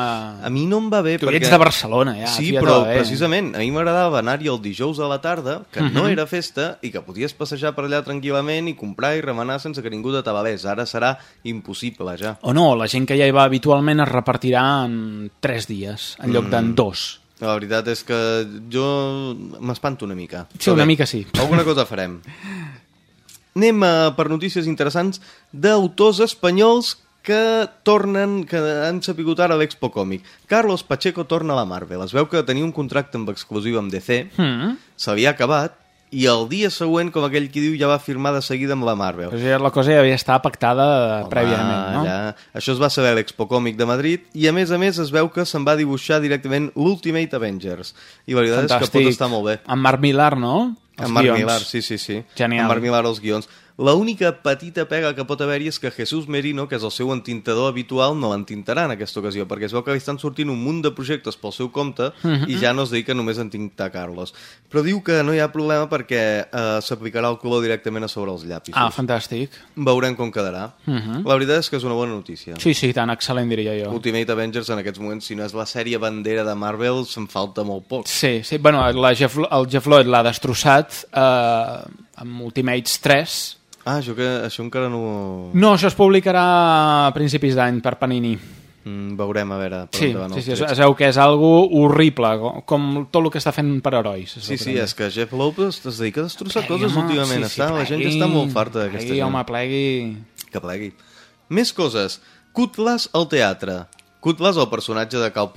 [SPEAKER 8] A mi no em va bé
[SPEAKER 5] Tu
[SPEAKER 8] perquè...
[SPEAKER 5] ets de Barcelona, ja.
[SPEAKER 8] Sí, però
[SPEAKER 5] bé.
[SPEAKER 8] precisament a mi m'agradava anar-hi el dijous a la tarda, que no
[SPEAKER 5] Mhm.
[SPEAKER 8] era festa, i que podies passejar per allà tranquil·lament i comprar i remenar sense que ningú t'atabalés. Ara serà impossible, ja.
[SPEAKER 5] O no, la gent que ja hi va habitualment es repartirà en 3 dies, en lloc
[SPEAKER 8] Mm.
[SPEAKER 5] d'en 2.
[SPEAKER 8] La veritat és que jo m'espanto una mica.
[SPEAKER 5] Sí, una
[SPEAKER 8] bé,
[SPEAKER 5] mica sí.
[SPEAKER 8] Alguna cosa farem. Anem a, per notícies interessants d'autors espanyols que tornen, que han sapigut ara a l'Expo Còmic. Carlos Pacheco torna a la Marvel. Es veu que tenia un contracte amb exclusiu amb DC,
[SPEAKER 5] Mm.
[SPEAKER 8] se l'havia acabat, i el dia següent, com aquell qui diu, ja va firmar de seguida amb la Marvel.
[SPEAKER 5] Però la cosa ja havia estat pactada Home, prèviament, no?
[SPEAKER 8] Ja. Això es va saber a l'Expo Còmic de Madrid i a més a més es veu que se'n va dibuixar directament l'Ultimate Avengers i la veritat és que pot estar molt bé
[SPEAKER 5] Amb Marc Millar, no? Els
[SPEAKER 8] amb Marc. Millar, sí, sí, sí
[SPEAKER 5] Genial.
[SPEAKER 8] amb Marc Millar als guions L'única petita pega que pot haver-hi és que Jesús Merino, que és el seu entintador habitual, no l'entintarà en aquesta ocasió, perquè es veu que li estan sortint un munt de projectes pel seu compte
[SPEAKER 5] Mhm.
[SPEAKER 8] i ja no es dedica només a entintar Carlos. Però diu que no hi ha problema perquè eh, s'aplicarà el color directament a sobre els llapisos.
[SPEAKER 5] Ah, fantàstic.
[SPEAKER 8] Veurem com quedarà.
[SPEAKER 5] Mhm.
[SPEAKER 8] La veritat és que és una bona notícia.
[SPEAKER 5] Sí, sí, tan excel·lent diria jo.
[SPEAKER 8] Ultimate Avengers en aquests moments, si no és la sèrie bandera de Marvel, se'n falta molt poc.
[SPEAKER 5] Sí, sí, bueno, la Jeff, el Jeff Lloyd l'ha destrossat eh, amb Ultimates 3.
[SPEAKER 8] Ah, això, que, això encara no...
[SPEAKER 5] No, això es publicarà a principis d'any per Panini.
[SPEAKER 8] Mm, veurem, a veure, per
[SPEAKER 5] Sí, sí, sí, es, veu que és algo horrible, com, tot el que està fent per herois.
[SPEAKER 8] Sí, sí, és que Jeff Lopez es dedica a destrossar
[SPEAKER 5] Plegui,
[SPEAKER 8] coses
[SPEAKER 5] home,
[SPEAKER 8] últimament.
[SPEAKER 5] sí, sí,
[SPEAKER 8] està, la gent
[SPEAKER 5] plegui.
[SPEAKER 8] està molt farta d'aquesta
[SPEAKER 5] Plegui,
[SPEAKER 8] gent.
[SPEAKER 5] home, plegui.
[SPEAKER 8] Que plegui. Més coses. Cutlas al teatre. Cutlas, el personatge de Cal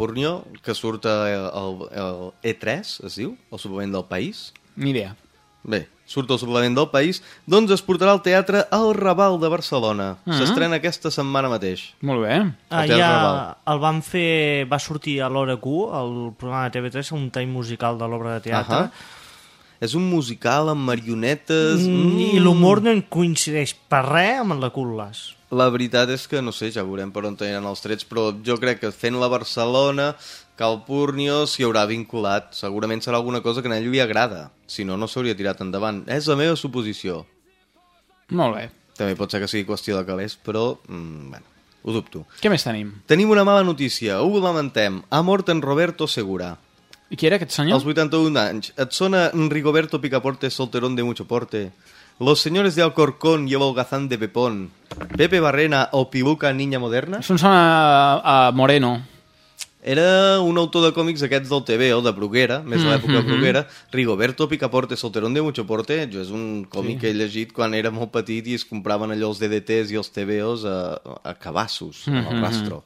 [SPEAKER 8] que surt al el E3, es diu, el suplement del país.
[SPEAKER 5] Ni idea.
[SPEAKER 8] Bé, surt al suplement del país, doncs es portarà al teatre al Raval de Barcelona.
[SPEAKER 5] Ah.
[SPEAKER 8] S'estrena aquesta setmana mateix.
[SPEAKER 5] Molt bé.
[SPEAKER 7] Ah, ja
[SPEAKER 8] Raval.
[SPEAKER 7] el van fer... Va sortir a l'Hora Q, el programa de TV3, un time musical de l'obra de teatre.
[SPEAKER 8] Ahà. És un musical amb marionetes...
[SPEAKER 7] Mm, I l'humor no en coincideix per res amb el de Cutlas.
[SPEAKER 8] La veritat és que, no sé, ja veurem per on tenen els trets, però jo crec que fent la Barcelona, Calpurnio s'hi haurà vinculat. Segurament serà alguna cosa que a ell li agrada. Si no, no s'hauria tirat endavant. És la meva suposició.
[SPEAKER 5] Molt bé.
[SPEAKER 8] També pot ser que sigui qüestió de calés, però, mm, bueno, ho dubto.
[SPEAKER 5] Què més tenim?
[SPEAKER 8] Tenim una mala notícia, ho lamentem. Ha mort en Roberto Segura.
[SPEAKER 5] I qui era aquest senyor?
[SPEAKER 8] Als 81 anys. Et sona en Rigoberto Picaporte, solterón de mucho porte? Los señores de Alcorcón y el holgazán de Pepón. Pepe Barrena o Piluca, niña moderna?
[SPEAKER 5] Això em sona a, a Moreno.
[SPEAKER 8] Era un autor de còmics aquests del TV o de Bruguera, més a l'època
[SPEAKER 5] Mhm.
[SPEAKER 8] Bruguera. Rigoberto Picaporte, solterón de mucho porte, jo és un còmic
[SPEAKER 5] Sí.
[SPEAKER 8] que he llegit quan era molt petit i es compraven allò els DDTs i els TVOs a, a cabassos, al
[SPEAKER 5] Mhm.
[SPEAKER 8] rastro.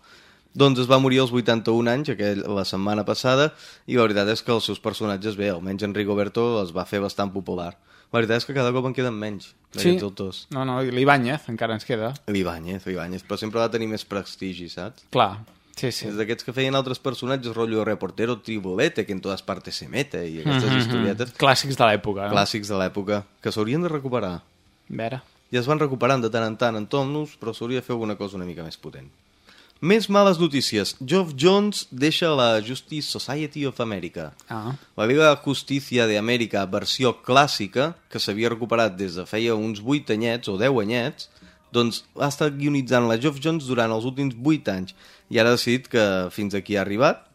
[SPEAKER 8] Doncs es va morir als 81 anys, aquell, la setmana passada, i la veritat és que els seus personatges, bé, almenys en Rigoberto es va fer bastant popular. La veritat és que cada cop en queden menys d'aquests autors.
[SPEAKER 5] No, no, l'Ibáñez encara ens queda.
[SPEAKER 8] L'Ibáñez, l'Ibáñez, però sempre va tenir més prestigi, saps?
[SPEAKER 5] Clar, sí, sí.
[SPEAKER 8] És d'aquests que feien altres personatges, rotllo reportero tribolete, que en totes partes se mete, i aquestes
[SPEAKER 5] Mhm,
[SPEAKER 8] historietes.
[SPEAKER 5] Clàssics de l'època. No?
[SPEAKER 8] Clàssics de l'època, que s'haurien de recuperar.
[SPEAKER 5] A veure.
[SPEAKER 8] I es van recuperant de tant en tant en tomnos, però s'hauria de fer alguna cosa una mica més potent. Més males notícies. Geoff Jones deixa la Justice Society of America.
[SPEAKER 5] Ah.
[SPEAKER 8] La Liga de Justícia d'Amèrica, versió clàssica, que s'havia recuperat des de feia uns 8 anyets o 10 anyets, doncs ha estat guionitzant la Geoff Jones durant els últims 8 anys i ara ha decidit que fins aquí ha arribat.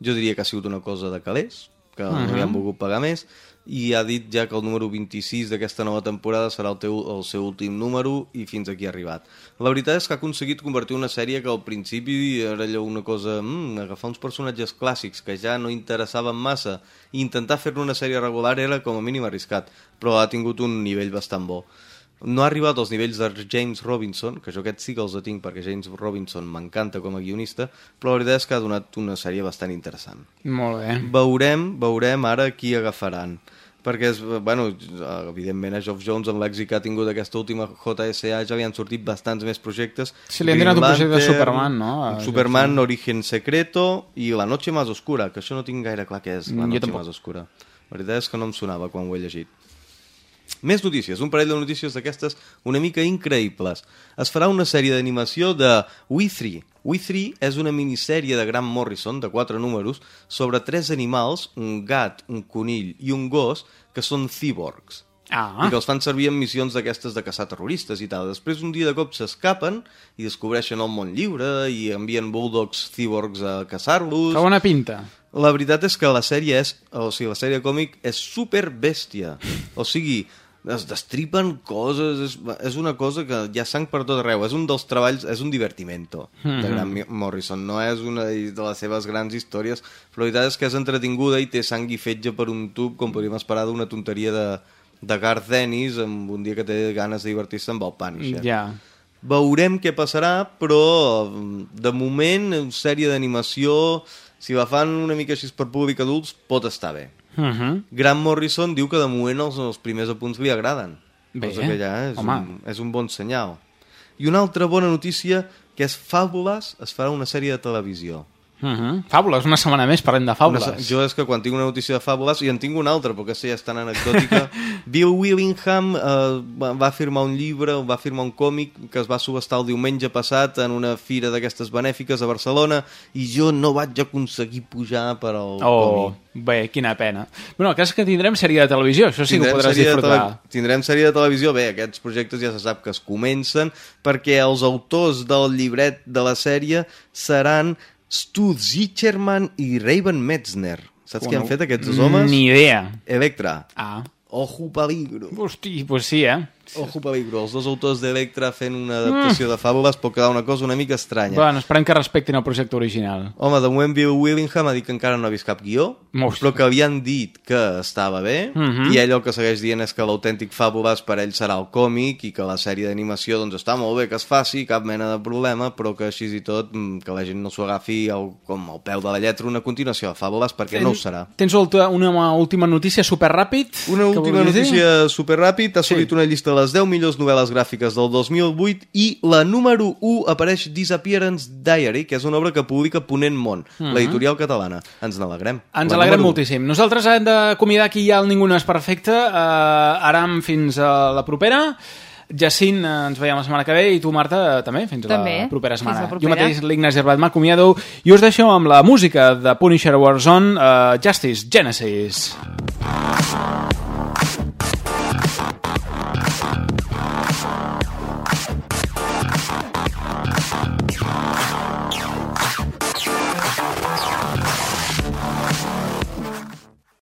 [SPEAKER 8] Jo diria que ha sigut una cosa de calés, que uh -huh. no li han
[SPEAKER 5] Mhm.
[SPEAKER 8] volgut pagar més, i ha dit ja que el número 26 d'aquesta nova temporada serà el, teu, el seu últim número i fins aquí ha arribat. La veritat és que ha aconseguit convertir una sèrie que al principi era allò una cosa... Mm, agafar uns personatges clàssics que ja no interessaven massa i intentar fer-ne una sèrie regular era com a mínim arriscat, però ha tingut un nivell bastant bo. No ha arribat als nivells de James Robinson, que jo aquests sí que els tinc perquè James Robinson m'encanta com a guionista, però la veritat és que ha donat una sèrie bastant interessant.
[SPEAKER 5] Molt bé.
[SPEAKER 8] Veurem, veurem ara qui agafaran perquè, és, bueno, evidentment a Geoff Jones amb l'èxit que ha tingut aquesta última JSA ja li han sortit bastants més projectes
[SPEAKER 5] Sí, li han donat un projecte de Superman, no? A
[SPEAKER 8] Superman, Origen Secreto i La Noche Más Oscura, que això no tinc gaire clar què és La Noche. Más Oscura la veritat és que no em sonava quan ho he llegit més notícies, un parell de notícies d'aquestes una mica increïbles. Es farà una sèrie d'animació de We 3. We 3 és una minissèrie de Grant Morrison, de quatre números, sobre tres animals, un gat, un conill i un gos, que són cyborgs.
[SPEAKER 5] Ah.
[SPEAKER 8] I que els fan servir en missions d'aquestes de caçar terroristes i tal. Després un dia de cop s'escapen i descobreixen el món lliure i envien bulldogs cyborgs a caçar-los.
[SPEAKER 5] Que bona pinta.
[SPEAKER 8] La veritat és que la sèrie és, o sigui, la sèrie còmic és super bèstia. O sigui, es destripen coses, és, és una cosa que hi ha sang per tot arreu. És un dels treballs, és un divertimento de
[SPEAKER 5] Mhm.
[SPEAKER 8] Grant Morrison. No és una de les seves grans històries, però la veritat és que és entretinguda i té sang i fetge per un tub, com podríem esperar d'una tonteria de, de Garth Dennis, amb un dia que té ganes de divertir-se amb el Punisher.
[SPEAKER 5] Ja.
[SPEAKER 8] Veurem què passarà, però de moment, una sèrie d'animació, si la fan una mica així per públic adults, pot estar bé.
[SPEAKER 5] Uh -huh.
[SPEAKER 8] Grant Morrison diu que de moment els, els primers apunts li agraden.
[SPEAKER 5] Bé,
[SPEAKER 8] cosa que ja és
[SPEAKER 5] home.
[SPEAKER 8] un, és un bon senyal. I una altra bona notícia, que és Fàbules es farà una sèrie de televisió.
[SPEAKER 5] Uh -huh. Fàbules, una setmana més parlem de fàbules.
[SPEAKER 8] Una, jo és que quan tinc una notícia de Fàbules, i en tinc una altra, perquè ja és tan anecdòtica, Bill Willingham eh, va, firmar un llibre, va firmar un còmic que es va subestar el diumenge passat en una fira d'aquestes benèfiques a Barcelona i jo no vaig aconseguir pujar per al
[SPEAKER 5] Oh,
[SPEAKER 8] còmic.
[SPEAKER 5] bé, quina pena. Bueno, el cas és que tindrem sèrie de televisió, això sí que ho podràs disfrutar.
[SPEAKER 8] tele- tindrem sèrie de televisió. Bé, aquests projectes ja se sap que es comencen perquè els autors del llibret de la sèrie seran Stu Zicherman i Raven Metzner. Saps què
[SPEAKER 5] Bueno,
[SPEAKER 8] han fet aquests dos homes?
[SPEAKER 5] ni idea.
[SPEAKER 8] Electra.
[SPEAKER 5] Ah.
[SPEAKER 8] Ojo peligro.
[SPEAKER 5] Hosti, pues sí, eh?
[SPEAKER 8] Ojo peligro. Els dos autors d'Electra fent una adaptació de fàbules pot quedar una cosa una mica estranya.
[SPEAKER 5] Bueno, esperem que respectin el projecte original.
[SPEAKER 8] Home, de moment Bill Willingham ha dit que encara no ha vist cap guió,
[SPEAKER 5] Most.
[SPEAKER 8] però que havien dit que estava bé,
[SPEAKER 5] Mhm.
[SPEAKER 8] i ell el que segueix dient és que l'autèntic Fàbules per ell serà el còmic i que la sèrie d'animació doncs està molt bé que es faci, cap mena de problema, però que així i tot mm, que la gent no s'ho agafi el, com al peu de la lletra una continuació de Fàbules, perquè no ho serà.
[SPEAKER 5] Tens una última notícia superràpid?
[SPEAKER 8] Una última notícia superràpid, ha assolit una llista de les 10 millors novel·les gràfiques del 2008 i la número 1 apareix Disappearance Diary, que és una obra que publica Ponent Món,
[SPEAKER 5] Mhm.
[SPEAKER 8] l'editorial catalana. Ens n'alegrem.
[SPEAKER 5] Ens
[SPEAKER 8] La
[SPEAKER 5] alegrem moltíssim. Nosaltres hem d'acomiadar aquí ja el Ningú no és perfecte. Uh, Aram, fins a la propera. Jacint, eh, ens veiem la setmana que ve i tu, Marta, eh, també, fins
[SPEAKER 6] També,
[SPEAKER 5] la propera
[SPEAKER 6] fins la
[SPEAKER 5] setmana.
[SPEAKER 6] propera.
[SPEAKER 5] Jo mateix, l'Ignasi Herbat, m'acomiado i us deixo amb la música de Punisher Warzone, uh, Justice Genesis.